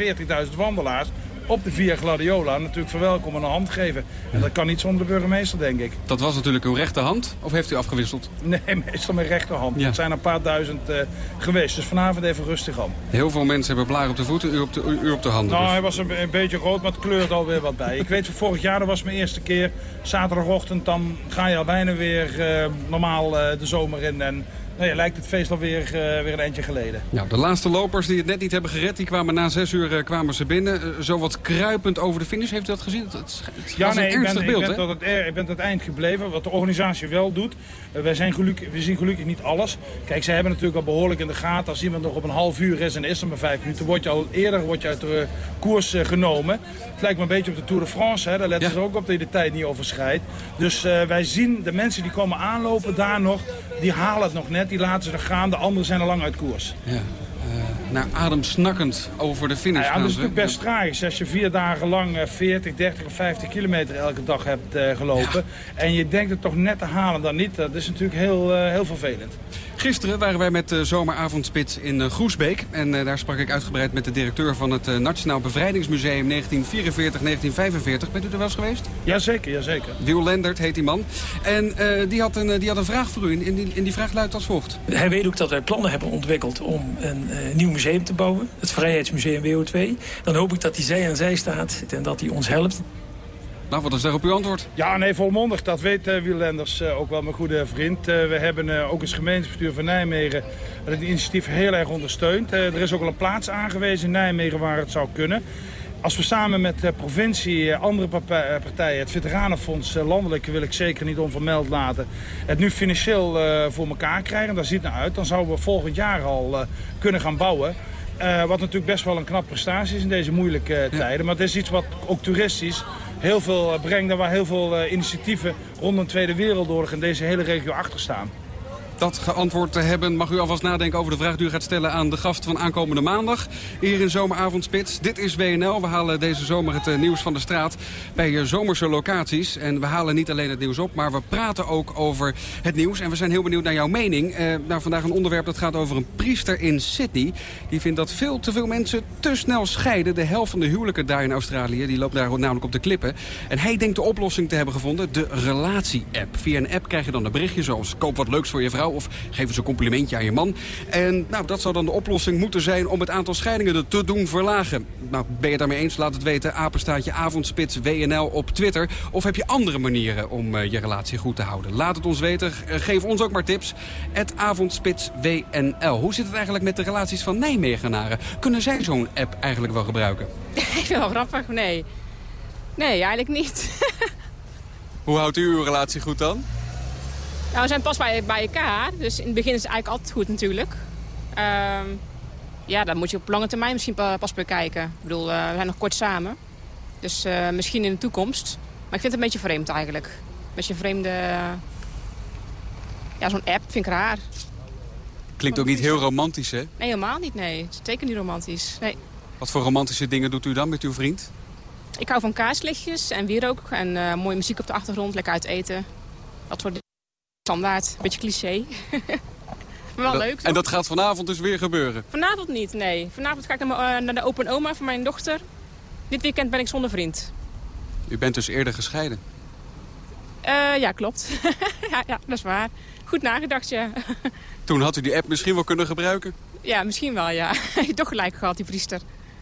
wandelaars op de Via Gladiola natuurlijk verwelkomen een hand geven. En dat kan niet zonder de burgemeester, denk ik. Dat was natuurlijk uw rechterhand, of heeft u afgewisseld? Nee, meestal mijn rechterhand. Ja. Het zijn een paar duizend uh, geweest, dus vanavond even rustig aan. Heel veel mensen hebben blaar op de voeten, u op de, u op de handen. Nou, dus. hij was een, een, beetje rood, maar het kleurt alweer wat bij. ik weet, vorig jaar, dat was mijn eerste keer, zaterdagochtend, dan ga je al bijna weer uh, normaal uh, de zomer in en nou ja, lijkt het feest alweer uh, weer een eindje geleden. Ja, de laatste lopers die het net niet hebben gered, die kwamen na zes uur uh, kwamen ze binnen. Uh, zo wat kruipend over de finish. Heeft u dat gezien? Het, het, het ja, nee, een ernstig ik ben, beeld, ik ben, tot het, ik ben tot het eind gebleven. Wat de organisatie wel doet. wij zijn gelukkig, we zien gelukkig niet alles. Kijk, ze hebben natuurlijk al behoorlijk in de gaten. Als iemand nog op een half uur is en is er maar vijf minuten, word je al eerder word je uit de koers genomen. Het lijkt me een beetje op de Tour de France. Hè. Daar letten ja. ze ook op dat je de tijd niet overschrijdt. Dus wij zien de mensen die komen aanlopen daar nog, die halen het nog net. Die laten ze gaan. De anderen zijn al lang uit koers. Ja. Uh, naar adem snakkend over de finish ja, dat is natuurlijk best tragisch. Als je vier dagen lang uh, 40, 30 of 50 kilometer elke dag hebt uh, gelopen... Ja. en je denkt het toch net te halen dan niet, dat is natuurlijk heel, uh, heel vervelend. Gisteren waren wij met de zomeravondspits in uh, Groesbeek. En uh, daar sprak ik uitgebreid met de directeur van het uh, Nationaal Bevrijdingsmuseum 1944-1945. Bent u er wel eens geweest? Jazeker, jazeker. Wiel Lendert heet die man. En die had, een, die had een vraag voor u. En die, en die vraag luidt als volgt. Hij weet ook dat wij plannen hebben ontwikkeld om een nieuw museum te bouwen. Het Vrijheidsmuseum WO2. Dan hoop ik dat hij zij aan zij staat en dat hij ons helpt. Nou, wat is daar op uw antwoord? Ja, nee, volmondig. Dat weet uh, Wielenders uh, ook wel, mijn goede vriend. Uh, we hebben ook als gemeentebestuur van Nijmegen het initiatief heel erg ondersteund. er is ook al een plaats aangewezen in Nijmegen waar het zou kunnen. Als we samen met de provincie, andere partijen, het Veteranenfonds landelijk, wil ik zeker niet onvermeld laten, het nu financieel voor elkaar krijgen, daar ziet het naar uit, dan zouden we volgend jaar al kunnen gaan bouwen. Wat natuurlijk best wel een knap prestatie is in deze moeilijke tijden. Maar het is iets wat ook toeristisch heel veel uh, brengt. En waar heel veel initiatieven rond een Tweede Wereldoorlog in deze hele regio achter staan. Dat geantwoord te hebben mag u alvast nadenken over de vraag die u gaat stellen aan de gast van aankomende maandag. Hier in Zomeravondspits. Dit is WNL. We halen deze zomer het uh, nieuws van de straat bij zomerse locaties. En we halen niet alleen het nieuws op, maar we praten ook over het nieuws. En we zijn heel benieuwd naar jouw mening. Uh, nou, vandaag een onderwerp dat gaat over een priester in Sydney. Die vindt dat veel te veel mensen te snel scheiden. De helft van de huwelijken daar in Australië, die loopt daar namelijk op de klippen. En hij denkt de oplossing te hebben gevonden, de relatie-app. Via een app krijg je dan een berichtje zoals koop wat leuks voor je vrouw of geef eens een complimentje aan je man. En nou, dat zou dan de oplossing moeten zijn om het aantal scheidingen te doen verlagen. Nou, ben je het daarmee eens? Laat het weten. Apenstaatje avondspits WNL op Twitter. Of heb je andere manieren om uh, je relatie goed te houden? Laat het ons weten. Uh, geef ons ook maar tips. Het avondspits WNL. Hoe zit het eigenlijk met de relaties van Nijmegenaren? Kunnen zij zo'n app eigenlijk wel gebruiken? Ik vind wel grappig. Nee. Nee, eigenlijk niet. Hoe houdt u uw relatie goed dan? Nou, we zijn pas bij, bij elkaar, dus in het begin is het eigenlijk altijd goed natuurlijk. Um, ja, dan moet je op lange termijn misschien pas bekijken. Ik bedoel, uh, we zijn nog kort samen. Dus uh, misschien in de toekomst. Maar ik vind het een beetje vreemd eigenlijk. Een beetje vreemde... Ja, zo'n app vind ik raar. Klinkt ook niet heel romantisch, hè? Nee, helemaal niet, nee. Het is zeker niet romantisch, nee. Wat voor romantische dingen doet u dan met uw vriend? Ik hou van kaarslichtjes en wierook en eh, mooie muziek op de achtergrond, lekker uit eten. Dat wordt standaard, beetje cliché. maar wel Dat- leuk. En dat gaat vanavond dus weer gebeuren. Vanavond niet, nee. Vanavond ga ik naar, eh, naar de open oma van mijn dochter. Dit weekend ben ik zonder vriend. U bent dus eerder gescheiden. Eh, ja, klopt. ja, ja, dat is waar. Goed nagedacht, ja. Toen had u die app misschien wel kunnen gebruiken. ja, misschien wel, ja. Hij heeft toch gelijk gehad, die priester.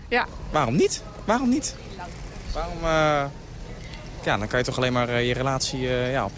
Ja. Waarom niet? Waarom niet? Waarom, eh, ja, dan kan je toch alleen maar je relatie eh, ja, op,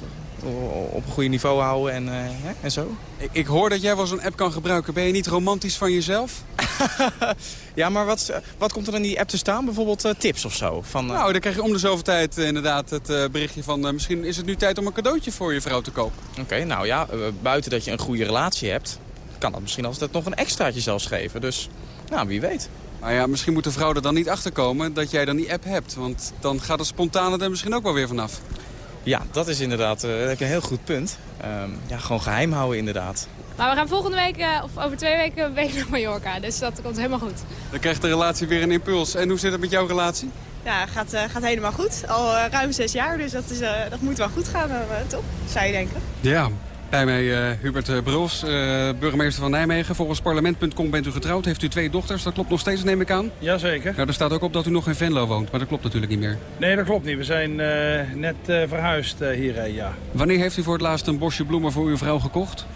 op een goede niveau houden en, eh, hè, en zo. Ik, ik hoor dat jij wel zo'n app kan gebruiken. Ben je niet romantisch van jezelf? Ja, maar wat, wat komt er in die app te staan? Bijvoorbeeld eh, tips of zo? Van, eh, Nou, dan krijg je om de zoveel tijd inderdaad het berichtje van... misschien is het nu tijd om een cadeautje voor je vrouw te kopen. Oké, nou ja, buiten dat je een goede relatie hebt... kan dat misschien altijd nog een extraatje zelfs geven. Dus, nou, wie weet. Maar ja, misschien moet de vrouw er dan niet achter komen dat jij dan die app hebt. Want dan gaat het spontane er misschien ook wel weer vanaf. Ja, dat is inderdaad eh, daar heb je een heel goed punt. Ehm, ja, gewoon geheim houden inderdaad. Maar we gaan volgende week, eh, of over twee weken, weer naar Mallorca. Dus dat komt helemaal goed. Dan krijgt de relatie weer een impuls. En hoe zit het met jouw relatie? Ja, gaat, eh, gaat helemaal goed. Al ruim zes jaar, dus dat, is, eh, dat moet wel goed gaan, toch? Zou je denken. Ja, mij eh, Hubert eh, Bruls, eh, burgemeester van Nijmegen. Volgens parlement.com bent u getrouwd. Heeft u twee dochters? Dat klopt nog steeds, neem ik aan? Jazeker. Nou, er staat ook op dat u nog in Venlo woont, maar dat klopt natuurlijk niet meer. Nee, dat klopt niet. We zijn net verhuisd hierheen, ja. Wanneer heeft u voor het laatst een bosje bloemen voor uw vrouw gekocht?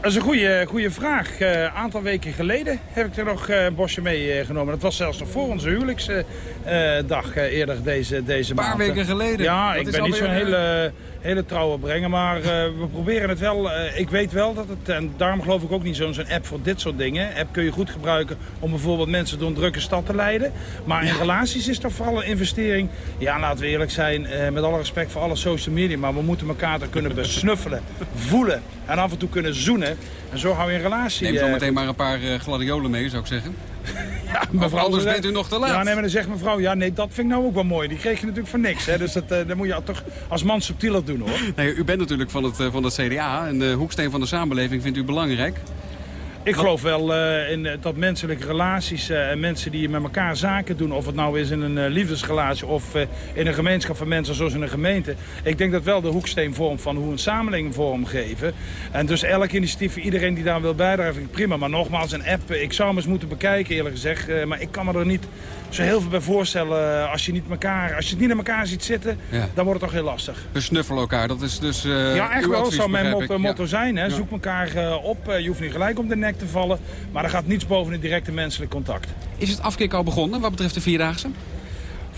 Dat is een goede, goede vraag. Een aantal weken geleden heb ik er nog een bosje meegenomen. dat was zelfs nog voor onze huwelijksdag eh, eerder deze, deze Een paar maand. weken geleden? Ja, Dat ik ben niet zo'n hele, hele trouwe brenger. Maar eh, we proberen het wel. Eh, ik weet wel dat het, en daarom geloof ik ook niet zo'n app voor dit soort dingen. App kun je goed gebruiken om bijvoorbeeld mensen door een drukke stad te leiden. Maar in relaties is toch vooral een investering. Ja, laten we eerlijk zijn, eh, met alle respect voor alle social media. Maar we moeten elkaar toch kunnen besnuffelen, voelen en af en toe kunnen zoenen. En zo hou je een relatie. Neem zo eh, meteen maar een paar eh, gladiolen mee, zou ik zeggen. ja, anders zegt- bent u nog te laat. Ja, nee, maar dan zegt mevrouw, ja, nee, dat vind ik nou ook wel mooi. Die kreeg je natuurlijk voor niks. Hè? Dus dat, dat moet je toch als man subtieler doen, hoor. Nee, u bent natuurlijk van het, eh, van het CDA en de hoeksteen van de samenleving vindt u belangrijk. Ik geloof wel eh, in, eh, dat menselijke relaties eh, en mensen die met elkaar zaken doen... of het nou is in een liefdesrelatie of in een gemeenschap van mensen zoals in een gemeente... ik denk dat wel de hoeksteen vormt van hoe een samenleving vormgeven. En dus elk initiatief, voor iedereen die daar wil bijdragen, vind ik prima. Maar nogmaals, een app, ik zou hem eens moeten bekijken eerlijk gezegd. maar ik kan me er niet zo heel veel bij voorstellen. als, je niet elkaar, als je het niet in elkaar ziet zitten, Ja. dan wordt het toch heel lastig. Besnuffelen elkaar, dat is dus Ja, echt wel. Zou mijn motto. Ja. motto zijn. Hè? Zoek elkaar op. Je hoeft niet gelijk op de nek te vallen. Maar er gaat niets boven het directe menselijk contact. Is het afkick al begonnen wat betreft de Vierdaagse?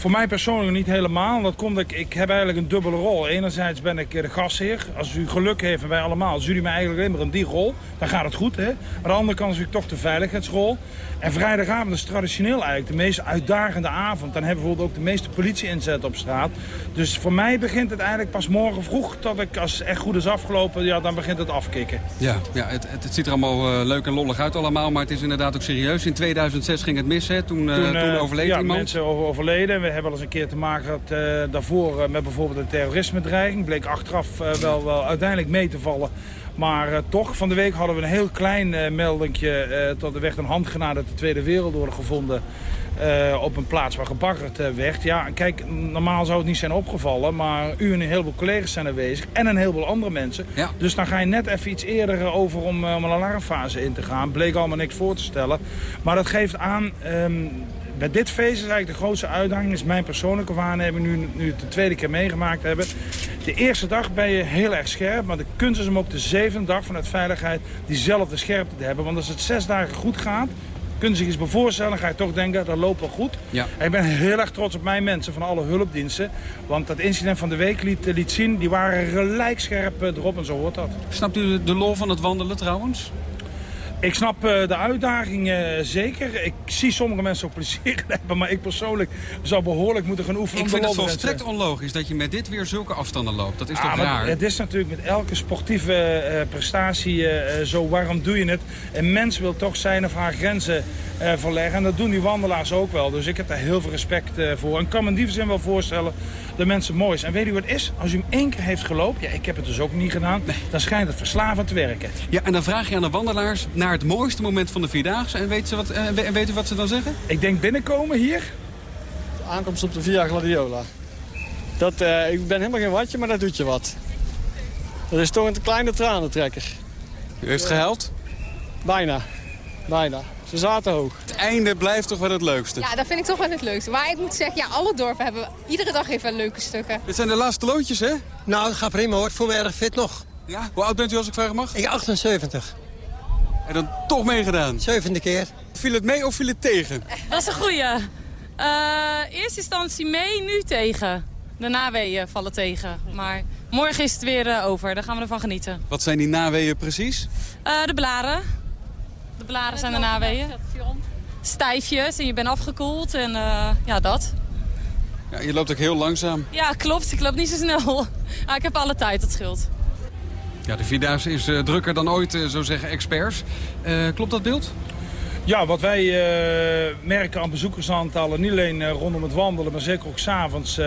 Voor mij persoonlijk niet helemaal. Dat komt, ik, ik heb eigenlijk een dubbele rol. Enerzijds ben ik eh, de gastheer. Als u geluk heeft, en wij allemaal, als jullie mij eigenlijk alleen maar in die rol, dan gaat het goed. Hè? Aan de andere kant is natuurlijk toch de veiligheidsrol. En vrijdagavond is traditioneel eigenlijk de meest uitdagende avond. Dan hebben we bijvoorbeeld ook de meeste politie-inzet op straat. Dus voor mij begint het eigenlijk pas morgen vroeg, dat ik als het echt goed is afgelopen, ja, dan begint het afkicken. Ja, ja het, het, ziet er allemaal eh, leuk en lollig uit allemaal, maar het is inderdaad ook serieus. In 2006 ging het mis, hè? Toen, eh, toen, eh, overleed ja, iemand. mensen over- overleden. We hebben wel eens een keer te maken gehad eh, daarvoor eh, met bijvoorbeeld een terrorisme-dreiging. Bleek achteraf eh, wel, wel uiteindelijk mee te vallen. Maar eh, toch, van de week hadden we een heel klein eh meldingje. eh, tot er werd een handgranaat uit de Tweede Wereldoorlog gevonden. eh, op een plaats waar gebaggerd eh, werd. Ja, kijk, normaal zou het niet zijn opgevallen. Maar u en een heleboel collega's zijn aanwezig. En een heleboel andere mensen. Dus dan ga je net even iets eerder eh, over om, eh, om een alarmfase in te gaan. Bleek allemaal niks voor te stellen. Maar dat geeft aan... ehm, bij dit feest is eigenlijk de grootste uitdaging, is mijn persoonlijke waarneming, nu, nu het de tweede keer meegemaakt hebben. De eerste dag ben je heel erg scherp, maar de kunst is om ook de zevende dag vanuit veiligheid diezelfde scherpte te hebben. Want als het zes dagen goed gaat, kunnen ze zich eens bij voorstellen, dan ga je toch denken, dat loopt wel goed. Ja. En ik ben heel erg trots op mijn mensen van alle hulpdiensten. Want dat incident van de week liet, liet zien, die waren gelijk scherp eh, erop en zo hoort dat. Snapt u de lol van het wandelen trouwens? Ik snap eh, de uitdaging eh, zeker. Ik zie sommige mensen ook plezier hebben, maar ik persoonlijk zou behoorlijk moeten gaan oefenen. Ik vind het volstrekt onlogisch dat je met dit weer zulke afstanden loopt. Dat is Ah, toch raar? Het is natuurlijk met elke sportieve eh, prestatie zo. Waarom doe je het? Een mens wil toch zijn of haar grenzen verleggen. En dat doen die wandelaars ook wel. Dus ik heb daar heel veel respect voor. En kan me in die zin wel voorstellen dat mensen mooi is. En weet u wat het is? Als u hem één keer heeft gelopen, ja, ik heb het dus ook niet gedaan, dan schijnt het verslavend te werken. Ja, en dan vraag je aan de wandelaars naar het mooiste moment van de Vierdaagse. En weet, ze wat, eh, we- en weet u wat ze dan zeggen? Ik denk binnenkomen hier. aankomst op de Via Gladiola. Dat, eh, ik ben helemaal geen watje, maar dat doet je wat. Dat is toch een kleine tranentrekker. U heeft gehuild? Bijna. Bijna. Ze zaten hoog. Het einde blijft toch wel het leukste. Ja, dat vind ik toch wel het leukste. Maar ik moet zeggen, ja, alle dorpen hebben iedere dag even leuke stukken. Dit zijn de laatste loodjes, hè? Nou, dat gaat prima hoor. Ik voel me erg fit nog. Ja? Hoe oud bent u als ik vragen mag? Ik 78. En dan toch meegedaan? Zevende keer. Viel het mee of viel het tegen? Dat is een goeie. Uh, eerste instantie mee, nu tegen. De naweeën vallen tegen. Maar morgen is het weer uh, over. Daar gaan we ervan genieten. Wat zijn die naweeën precies? Uh, de blaren. De blaren zijn de naweeën. Stijfjes en je bent afgekoeld en ja, dat. Ja, je loopt ook heel langzaam. Ja, klopt. Ik loop niet zo snel. Ah, ik heb alle tijd, dat scheelt. Ja, de Vierdaagse is uh, drukker dan ooit, uh, zo zeggen experts. Uh, klopt dat beeld? Ja, wat wij merken aan bezoekersaantallen, niet alleen rondom het wandelen, maar zeker ook s'avonds,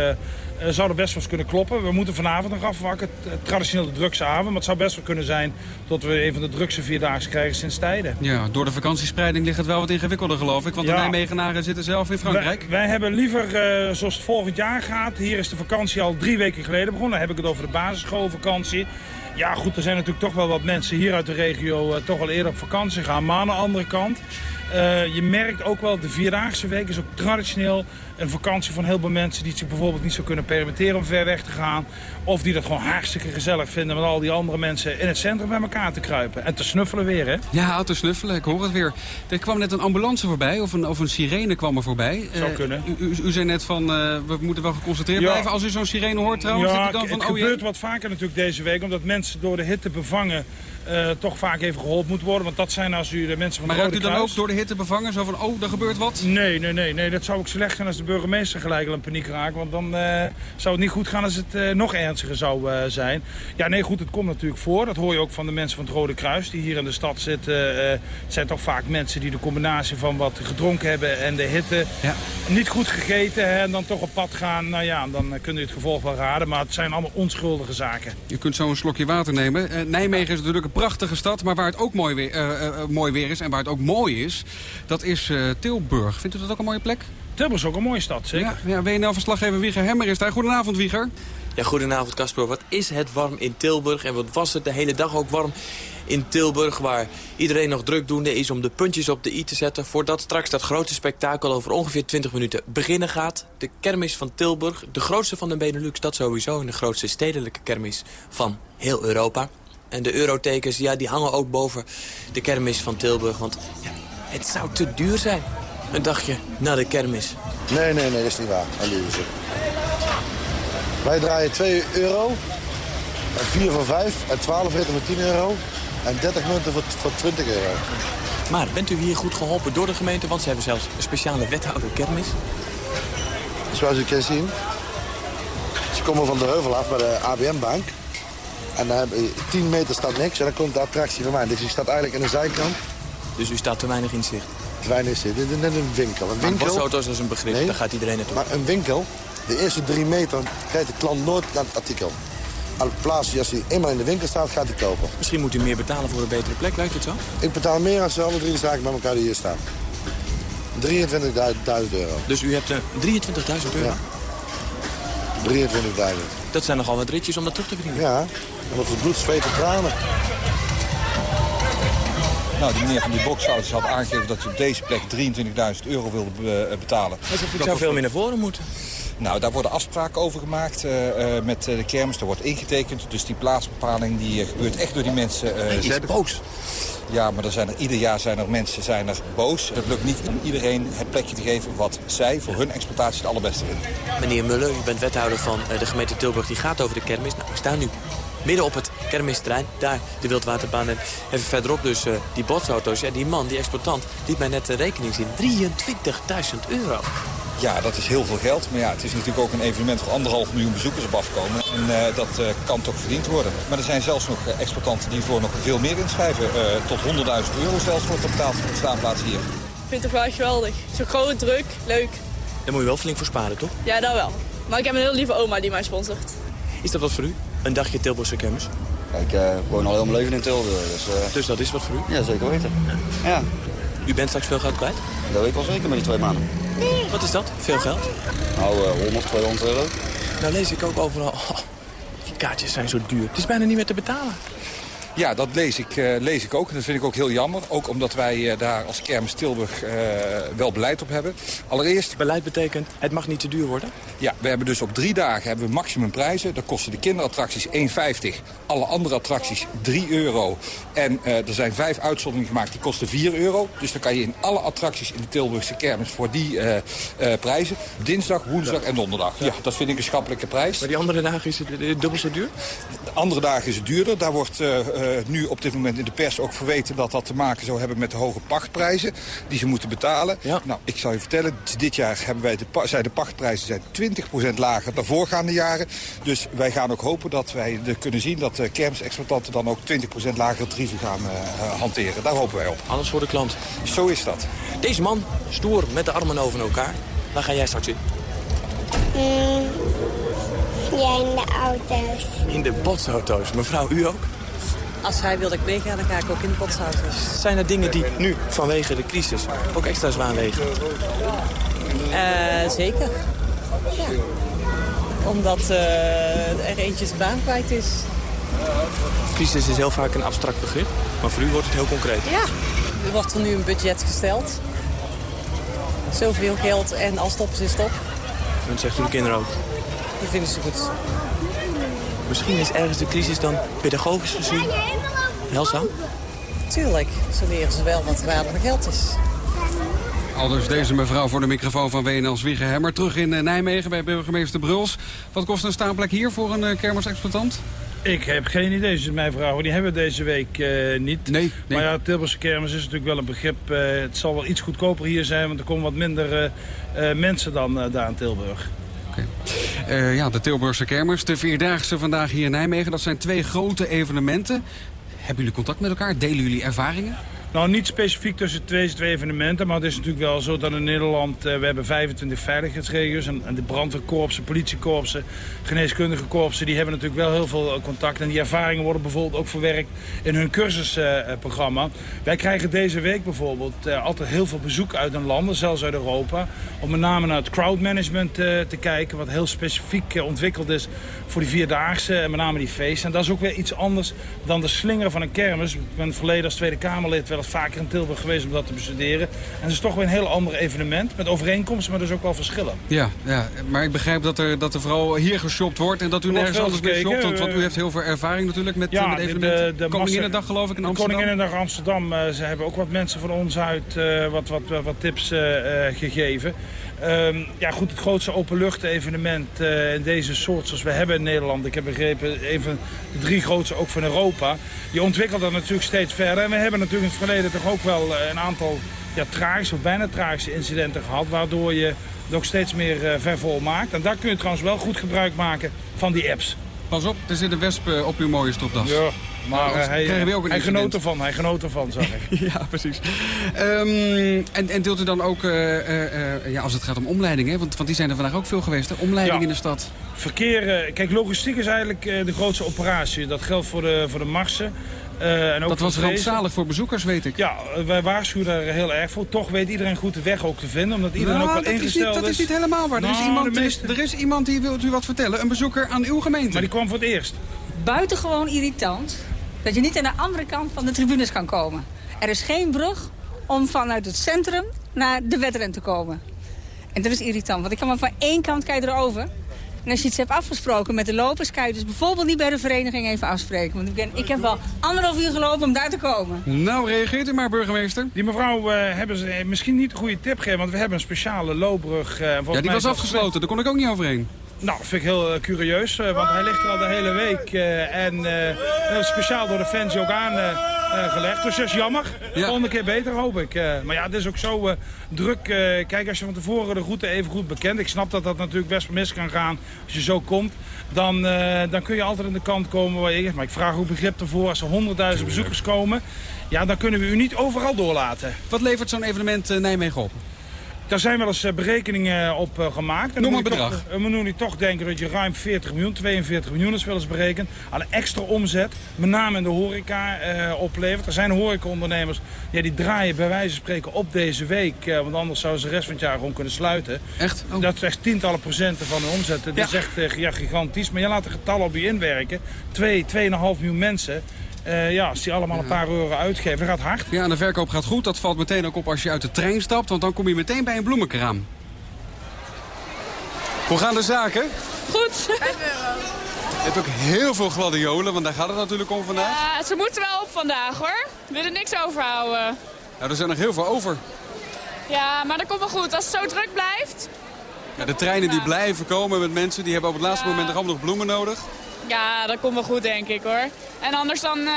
zou er best wel eens kunnen kloppen. We moeten vanavond nog afwakken, traditioneel de drukste avond. Maar het zou best wel kunnen zijn dat we een van de drukste vierdaagse krijgen sinds tijden. Ja, door de vakantiespreiding ligt het wel wat ingewikkelder geloof ik. Want Ja. de Nijmegenaren zitten zelf in Frankrijk. Wij, wij hebben liever, eh, zoals het volgend jaar gaat, hier is de vakantie al drie weken geleden begonnen. Dan heb ik het over de basisschoolvakantie. Ja goed, er zijn natuurlijk toch wel wat mensen hier uit de regio eh, toch wel eerder op vakantie gaan. Maar aan de andere kant, eh, je merkt ook wel, de Vierdaagse week is ook traditioneel een vakantie van heel veel mensen die het zich bijvoorbeeld niet zo kunnen permitteren om ver weg te gaan. Of die dat gewoon hartstikke gezellig vinden met al die andere mensen in het centrum bij elkaar te kruipen. En te snuffelen weer, hè? Ja, te snuffelen, ik hoor het weer. Er kwam net een ambulance voorbij, of een, of een sirene kwam er voorbij. Zou Eh, kunnen. U, u, u zei net van, eh, we moeten wel geconcentreerd Ja. blijven. Als u zo'n sirene hoort trouwens, ja, dan het van, oh gebeurt wat vaker natuurlijk deze week, omdat mensen door de hitte bevangen eh, toch vaak even geholpen moeten worden. Want dat zijn als u de mensen van Maar de ruikt u Rode dan Kruis- ook door de hitte bevangen? Zo van, oh, er gebeurt wat? Nee, nee, nee, nee. Dat zou ook slecht zijn als de burgemeester gelijk al in paniek raakt. Want dan eh, zou het niet goed gaan als het eh, nog ernstiger zou zijn. Ja, nee, goed, het komt natuurlijk voor. Dat hoor je ook van de mensen van het Rode Kruis die hier in de stad zitten. Het zijn toch vaak mensen die de combinatie van wat gedronken hebben en de hitte niet goed gegeten. Hè, en dan toch op pad gaan. Nou ja, dan kunt u het gevolg wel raden. Maar het zijn allemaal onschuldige zaken. Je kunt zo een slokje water nemen. Nijmegen is natuurlijk een prachtige stad, maar waar het ook mooi weer, eh, eh, eh, mooi weer is en waar het ook mooi is, dat is eh, Tilburg. Vindt u dat ook een mooie plek? Tilburg is ook een mooie stad, zeker. Ja, ja WNL-verslaggever Wieger Hemmer is daar. Goedenavond, Wieger. Ja, goedenavond Casper. Wat is het warm in Tilburg en wat was het de hele dag ook warm in Tilburg... waar iedereen nog drukdoende is om de puntjes op de i te zetten... voordat straks dat grote spektakel over ongeveer 20 minuten beginnen gaat. De kermis van Tilburg, de grootste van de Benelux, dat sowieso... en de grootste stedelijke kermis van heel Europa. En de eurotekens, ja, die hangen ook boven de kermis van Tilburg... want ja, het zou te duur zijn, een dagje na de kermis. Nee, nee, nee, dat is niet waar. Wij draaien 2 euro, en 4 voor 5, en 12 ritten voor 10 euro, en 30 munten voor, voor 20 euro. Maar bent u hier goed geholpen door de gemeente? Want ze hebben zelfs een speciale wethouder kermis. Zoals u kan zien, ze komen van de heuvel af bij de ABM-bank. En dan heb je 10 meter staat niks en dan komt de attractie van mij. Dus die staat eigenlijk aan de zijkant. Dus u staat te weinig in zicht? Te weinig in zicht. Dit is net een winkel. Een winkel bosauto's is een begrip, Nee. daar gaat iedereen naartoe. Maar een winkel, de eerste drie meter krijgt de klant nooit naar het artikel. Al plaats, als hij eenmaal in de winkel staat, gaat hij kopen. Misschien moet u meer betalen voor een betere plek, lijkt het zo? Ik betaal meer als alle drie zaken bij elkaar die hier staan. 23.000 euro. Dus u hebt eh, 23.000 euro? Ja. 23.000. Dat zijn nogal wat ritjes om dat terug te verdienen. Ja, en wat voor bloed, zweet en tranen. Nou, die meneer van die boxauto's had aangegeven dat hij op deze plek 23.000 euro wilde eh, betalen. Het zou veel meer naar voren moeten. Nou, daar worden afspraken over gemaakt eh, eh, met de kermis. Er wordt ingetekend. Dus die plaatsbepaling die gebeurt echt door die mensen eh Hij is zelf. boos. Ja, maar er zijn er, ieder jaar zijn er mensen zijn er boos. Het lukt niet om iedereen het plekje te geven wat zij voor hun exploitatie het allerbeste vinden. Meneer Muller, u bent wethouder van de gemeente Tilburg. Die gaat over de kermis. Nou, we staan nu midden op het kermisterrein. Daar de wildwaterbaan en even verderop dus eh, die botsauto's. Ja, die man, die exploitant, liet mij net de rekening zien. 23.000 euro. Ja, dat is heel veel geld. Maar ja, het is natuurlijk ook een evenement waar anderhalf miljoen bezoekers op afkomen. En eh, dat eh, kan toch verdiend worden. Maar er zijn zelfs nog exploitanten die voor nog veel meer inschrijven. Eh, tot 100.000 euro zelfs wordt er betaald voor de staanplaats hier. Ik vind het toch wel echt geweldig. Zo groot, druk, leuk. Daar moet je wel flink voor sparen, toch? Ja, dat wel. Maar ik heb een heel lieve oma die mij sponsort. Is dat wat voor u? Een dagje Tilburgse kermis? Ik eh, woon al heel mijn leven in Tilburg, dus... eh, Dus dat is wat voor u? Ja, zeker weten. Ja, U bent straks veel geld kwijt? dat weet ik wel zeker met die twee maanden. Wat is dat? Veel geld? Nou, uh, 100, 200 euro. Nou lees ik ook overal... Oh, die kaartjes zijn zo duur. Het is bijna niet meer te betalen. Ja, dat lees ik, uh, lees ik ook. En dat vind ik ook heel jammer. Ook omdat wij uh, daar als Kermis Tilburg uh, wel beleid op hebben. Allereerst... Beleid betekent, het mag niet te duur worden? Ja, we hebben dus op drie dagen hebben we maximumprijzen. Dat kosten de kinderattracties 1,50. Alle andere attracties 3 euro. En er zijn vijf uitzonderingen gemaakt, die kosten 4 euro. Dus dan kan je in alle attracties in de Tilburgse Kermis voor die prijzen. Dinsdag, woensdag ja. en donderdag. Ja, dat vind ik een schappelijke prijs. Maar die andere dagen is het dubbel zo duur? De andere dagen is het duurder. Daar wordt nu op dit moment in de pers ook verweten dat dat te maken zou hebben met de hoge pachtprijzen die ze moeten betalen. Ja. Nou, ik zou je vertellen, dit jaar hebben wij de, zijn de pachtprijzen zijn 20% lager dan voorgaande jaren. Dus wij gaan ook hopen dat wij de kunnen zien dat de kermisexploitanten dan ook 20% lagere tarieven gaan uh, hanteren. Daar hopen wij op. Alles voor de klant. Zo is dat. Deze man, stoer, met de armen over elkaar. Waar ga jij straks in? Mm, ja, in de auto's. In de botsauto's. Mevrouw, u ook? Als hij wil dat ik meega, dan ga ik ook in de botsauto's. Zijn er dingen die nu vanwege de crisis ook extra zwaar wegen? Uh, zeker. Ja. Omdat uh, er eentje zijn baan kwijt is. Crisis is heel vaak een abstract begrip, maar voor u wordt het heel concreet. Ja, er wordt er nu een budget gesteld. Zoveel geld en als stop is stop. En dat zegt uw kinderen ook? Dat vinden ze goed. Misschien is ergens de crisis dan pedagogisch gezien heilzaam? Tuurlijk, zo leren ze wel wat waarde van geld is. Al dus deze mevrouw voor de microfoon van WNL Zwiegenhemmer. Terug in Nijmegen bij burgemeester Bruls. Wat kost een staanplek hier voor een uh, kermisexploitant? Ik heb geen idee, is mijn vraag. Die hebben we deze week uh, niet. Nee, nee, Maar ja, Tilburgse kermis is natuurlijk wel een begrip. Uh, het zal wel iets goedkoper hier zijn, want er komen wat minder mensen dan daar in Tilburg. Okay. Uh, ja, de Tilburgse kermis, de Vierdaagse vandaag hier in Nijmegen. Dat zijn twee grote evenementen. Hebben jullie contact met elkaar? Delen jullie ervaringen? Nou, niet specifiek tussen deze twee evenementen. Maar het is natuurlijk wel zo dat in Nederland... Uh, we hebben 25 veiligheidsregio's. En, de brandweerkorpsen, politiekorpsen, geneeskundige korpsen... die hebben natuurlijk wel heel veel contact. En die ervaringen worden bijvoorbeeld ook verwerkt in hun cursusprogramma. Wij krijgen deze week bijvoorbeeld uh, altijd heel veel bezoek uit een landen, zelfs uit Europa. Om met name naar het crowdmanagement te kijken. Wat heel specifiek ontwikkeld is voor die Vierdaagse. En met name die feesten. En dat is ook weer iets anders dan de slinger van een kermis. Ik ben verleden als Tweede Kamerlid wel vaker in Tilburg geweest om dat te bestuderen. En het is toch weer een heel ander evenement. Met overeenkomsten, maar dus ook wel verschillen. Ja, ja maar ik begrijp dat er, dat er vooral hier geshopt wordt. En dat u nergens anders meer shopt. Want, want, u heeft heel veel ervaring natuurlijk met, ja, met evenementen. De, de, de Koninginnedag geloof ik in Amsterdam. Koninginnedag Amsterdam. Uh, ze hebben ook wat mensen van ons uit uh, wat, wat, wat tips uh, gegeven. Um, ja goed, het grootste openlucht evenement uh, in deze soort zoals we hebben in Nederland. Ik heb begrepen, een van de drie grootste ook van Europa. Die ontwikkelt dat natuurlijk steeds verder. En we hebben natuurlijk in het verleden toch ook wel uh, een aantal ja, tragische of bijna tragische incidenten gehad. Waardoor je het ook steeds meer uh, vervol maakt. En daar kun je trouwens wel goed gebruik maken van die apps. Pas op, er zit een wesp op uw mooie stropdas. Ja, maar hij, krijgen we ook een hij incident. genoot ervan, hij genoot ervan, zag ik. ja, precies. Ehm, en, en deelt u dan ook, eh, eh, eh, ja, als het gaat om omleidingen, want, want die zijn er vandaag ook veel geweest, hè? omleiding Ja. in de stad. Verkeer, eh, kijk, logistiek is eigenlijk eh, de grootste operatie. Dat geldt voor de, voor de marsen. eh, en ook Dat was rampzalig voor bezoekers, weet ik. Ja, eh, wij waarschuwen daar heel erg voor. Toch weet iedereen goed de weg ook te vinden. Omdat iedereen Nou, ook wel dat is, niet, ingesteld dat is niet helemaal waar. Er, is Nou, iemand, meeste- er is iemand die wil u wat vertellen. Een bezoeker aan uw gemeente. Maar die kwam voor het eerst. buitengewoon irritant dat je niet aan de andere kant van de tribunes kan komen. Er is geen brug om vanuit het centrum naar de wedren te komen. En dat is irritant, want ik kan maar van één kant kan je erover. En als je iets hebt afgesproken met de lopers, kan je dus bijvoorbeeld niet bij de vereniging even afspreken. Want ik, ben, ik heb wel anderhalf uur gelopen om daar te komen. Nou, reageert u maar, burgemeester. Die mevrouw eh, hebben ze eh, misschien niet een goede tip gegeven. Want we hebben een speciale loopbrug. eh, volgens Ja, die mij was afgesloten. Daar kon ik ook niet overheen. Nou, dat vind ik heel eh, curieus, eh, want hij ligt er al de hele week. eh, en speciaal door de fans ook aangelegd. dus dat is jammer. Volgende keer beter, hoop ik. Maar ja, het is ook zo druk. kijk, als je van tevoren de route even goed bekent. Ik snap dat dat natuurlijk best mis kan gaan als je zo komt. Dan, dan kun je altijd aan de kant komen waar je... Maar ik vraag ook begrip ervoor als er honderdduizend bezoekers komen. Ja, dan kunnen we u niet overal doorlaten. Wat levert zo'n evenement Nijmegen op? Daar zijn wel eens eh, berekeningen op uh, gemaakt. En Noem een bedrag. Toch, moet je toch denken dat je ruim 40 miljoen, 42 miljoen is wel eens berekend... aan een extra omzet, met name in de horeca, oplevert. Er zijn horecaondernemers ja, die draaien bij wijze van spreken op deze week. want anders zouden ze de rest van het jaar gewoon kunnen sluiten. Echt? Oh. Dat is echt tientallen procenten van hun omzet. Dat Ja. is echt ja, gigantisch. Maar je laat de getallen op je inwerken. 2, 2,5 miljoen mensen... Uh, ja, als die allemaal een paar euro uitgeven, gaat hard. Ja, en de verkoop gaat goed. Dat valt meteen ook op als je uit de trein stapt. Want dan kom je meteen bij een bloemenkraam. Hoe gaan de zaken? Goed. 5 euro. Je hebt ook heel veel gladiolen, want daar gaat het natuurlijk om vandaag. Ja, ze moeten wel op vandaag hoor. We willen niks overhouden. Nou, er zijn nog heel veel over. Ja, maar dat komt wel goed. Als het zo druk blijft. Ja, de treinen die blijven komen met mensen, die hebben op het laatste Ja. moment nog allemaal nog bloemen nodig. Ja, dat komt wel goed denk ik hoor. En anders dan eh,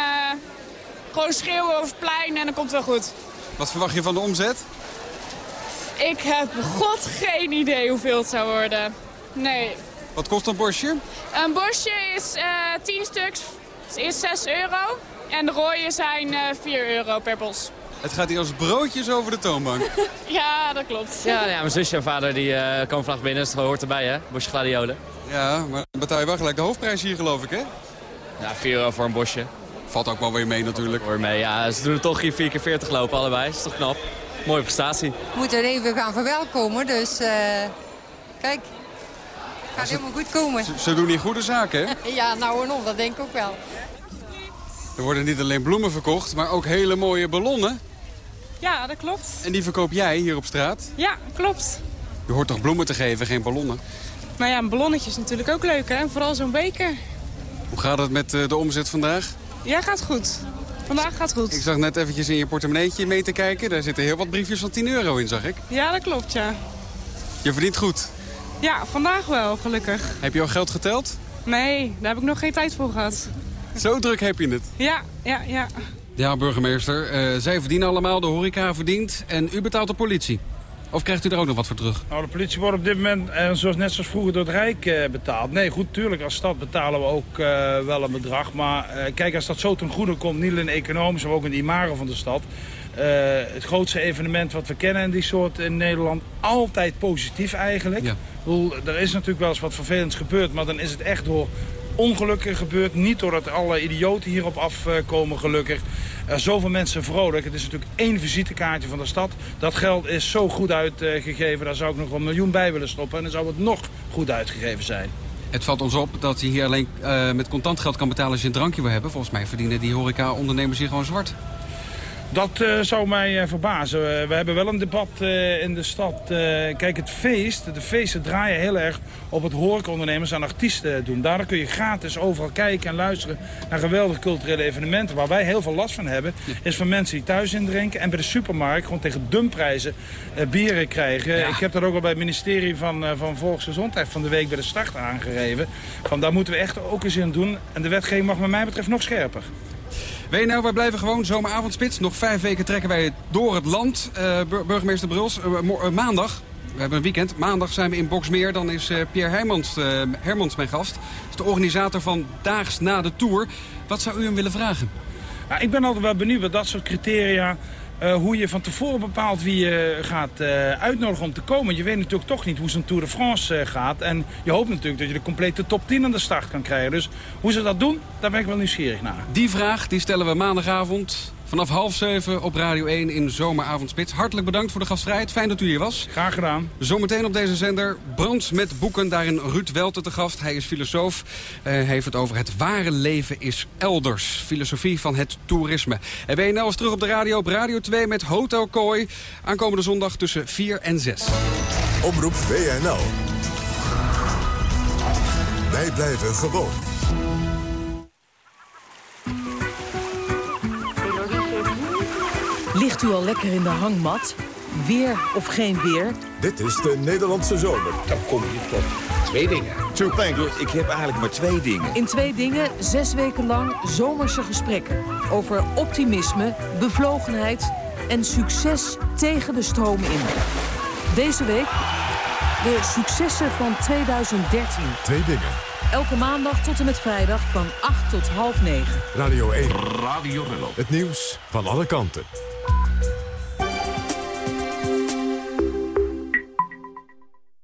gewoon schreeuwen over het plein en dan komt het wel goed. Wat verwacht je van de omzet? Ik heb god geen idee hoeveel het zou worden. Nee. Wat kost een borstje? Een borstje is eh 10 stuks, is 6 euro. En de rooien zijn eh 4 euro per bos. Het gaat hier als broodjes over de toonbank. Ja, dat klopt. Ja, ja, mijn zusje en vader die, eh, komen vandaag binnen, dus dat hoort erbij hè, bosje gladiolen. Ja, maar betaal je wel gelijk de hoofdprijs hier geloof ik hè? Ja, 4 euro voor een bosje. Valt ook wel weer mee natuurlijk. Hoor mee, ja, ze doen het toch hier 4 keer 40 lopen allebei, dat is toch knap. Mooie prestatie. We moeten er even gaan verwelkomen, dus eh, kijk, gaat helemaal goed komen. Ze doen hier goede zaken hè? Ja, nou en of, dat denk ik ook wel. Er worden niet alleen bloemen verkocht, maar ook hele mooie ballonnen. Ja, dat klopt. En die verkoop jij hier op straat? Ja, klopt. Je hoort toch bloemen te geven, geen ballonnen? Maar ja, een ballonnetje is natuurlijk ook leuk hè. En vooral zo'n beker. Hoe gaat het met eh, de omzet vandaag? Ja, gaat goed. Vandaag gaat goed. Ik zag net eventjes in je portemonneetje mee te kijken. Daar zitten heel wat briefjes van 10 euro in, zag ik. Ja, dat klopt ja. Je verdient goed. Ja, vandaag wel, gelukkig. Heb je al geld geteld? Nee, daar heb ik nog geen tijd voor gehad. Zo druk heb je het. Ja, ja, ja. Ja, burgemeester. eh, zij verdienen allemaal, de horeca verdient. En u betaalt de politie. Of krijgt u er ook nog wat voor terug? Nou, de politie wordt op dit moment, eh, zoals, net zoals vroeger, door het Rijk eh, betaald. Nee, goed, tuurlijk, als stad betalen we ook eh, wel een bedrag. Maar eh, kijk, als dat zo ten goede komt, niet alleen economisch, maar ook in de imago van de stad. Eh, het grootste evenement wat we kennen in die soort in Nederland, altijd positief eigenlijk. Ik bedoel, er is natuurlijk wel eens wat vervelends gebeurd, maar dan is het echt door ongelukken gebeurd. Niet doordat alle idioten hierop afkomen, gelukkig. Er zoveel mensen vrolijk. Het is natuurlijk één visitekaartje van de stad. Dat geld is zo goed uitgegeven. Daar zou ik nog wel een miljoen bij willen stoppen. En dan zou het nog goed uitgegeven zijn. Het valt ons op dat je hier alleen eh, met contant geld kan betalen als je een drankje wil hebben. Volgens mij verdienen die horeca-ondernemers hier gewoon zwart. Dat eh, zou mij eh, verbazen. We hebben wel een debat eh, in de stad. Kijk, het feest, de feesten draaien heel erg op het horecaondernemers en artiesten doen. Daardoor kun je gratis overal kijken en luisteren naar geweldige culturele evenementen. Waar wij heel veel last van hebben, is van mensen die thuis indrinken en bij de supermarkt gewoon tegen dumprijzen bieren krijgen. Ik heb dat ook al bij het ministerie van, van Volksgezondheid van de week bij de start aangegeven. Van daar moeten we echt ook eens in doen. En de wetgeving mag wat mij betreft nog scherper. Nou, wij blijven gewoon zomeravondspits. Nog vijf weken trekken wij door het land. Eh, bur- burgemeester Bruls, eh, eh, maandag, we hebben een weekend. Maandag zijn we in Boksmeer. Dan is Pierre Hermans, mijn gast. Is de organisator van Daags na de Tour. Wat zou u hem willen vragen? Ik ben altijd wel benieuwd met dat soort criteria... eh, hoe je van tevoren bepaalt wie je gaat eh, uitnodigen om te komen. Je weet natuurlijk toch niet hoe zo'n Tour de France eh, gaat. En je hoopt natuurlijk dat je de complete top 10 aan de start kan krijgen. Dus hoe ze dat doen, daar ben ik wel nieuwsgierig naar. Die vraag die stellen we maandagavond vanaf half zeven op Radio 1 in Zomeravondspits. Hartelijk bedankt voor de gastvrijheid. Fijn dat u hier was. Graag gedaan. Zometeen op deze zender Brands met boeken. Daarin Ruud Welten te gast. Hij is filosoof. Eh, Hij heeft het over het ware leven is elders. Filosofie van het toerisme. En WNL is terug op de radio op Radio 2 met Hotel Kooi. Aankomende zondag tussen 4 en 6. Omroep WNL. Wij blijven gewoon. Ligt u al lekker in de hangmat? Weer of geen weer? Dit is de Nederlandse zomer. Dan kom je tot twee dingen. Two things. Ik heb eigenlijk maar twee dingen. In twee dingen zes weken lang zomerse gesprekken. Over optimisme, bevlogenheid en succes tegen de stroom in. Deze week de successen van 2013. Twee dingen. Elke maandag tot en met vrijdag van 8 tot half 9. Radio 1. Radio Rello. Het nieuws van alle kanten.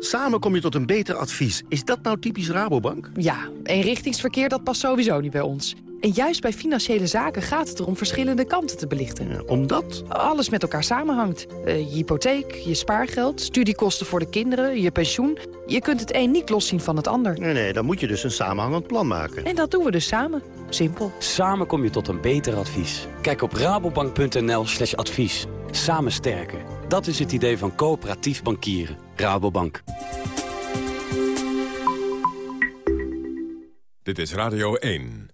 Samen kom je tot een beter advies. Is dat nou typisch Rabobank? Ja, eenrichtingsverkeer dat past sowieso niet bij ons. En juist bij financiële zaken gaat het erom verschillende kanten te belichten. omdat? Alles met elkaar samenhangt. Eh, je hypotheek, je spaargeld, studiekosten voor de kinderen, je pensioen. Je kunt het een niet loszien van het ander. Nee, nee, dan moet je dus een samenhangend plan maken. En dat doen we dus samen. Simpel. Samen kom je tot een beter advies. Kijk op rabobank.nl slash advies. Samen sterken. Dat is het idee van coöperatief bankieren. Rabobank. Dit is Radio 1.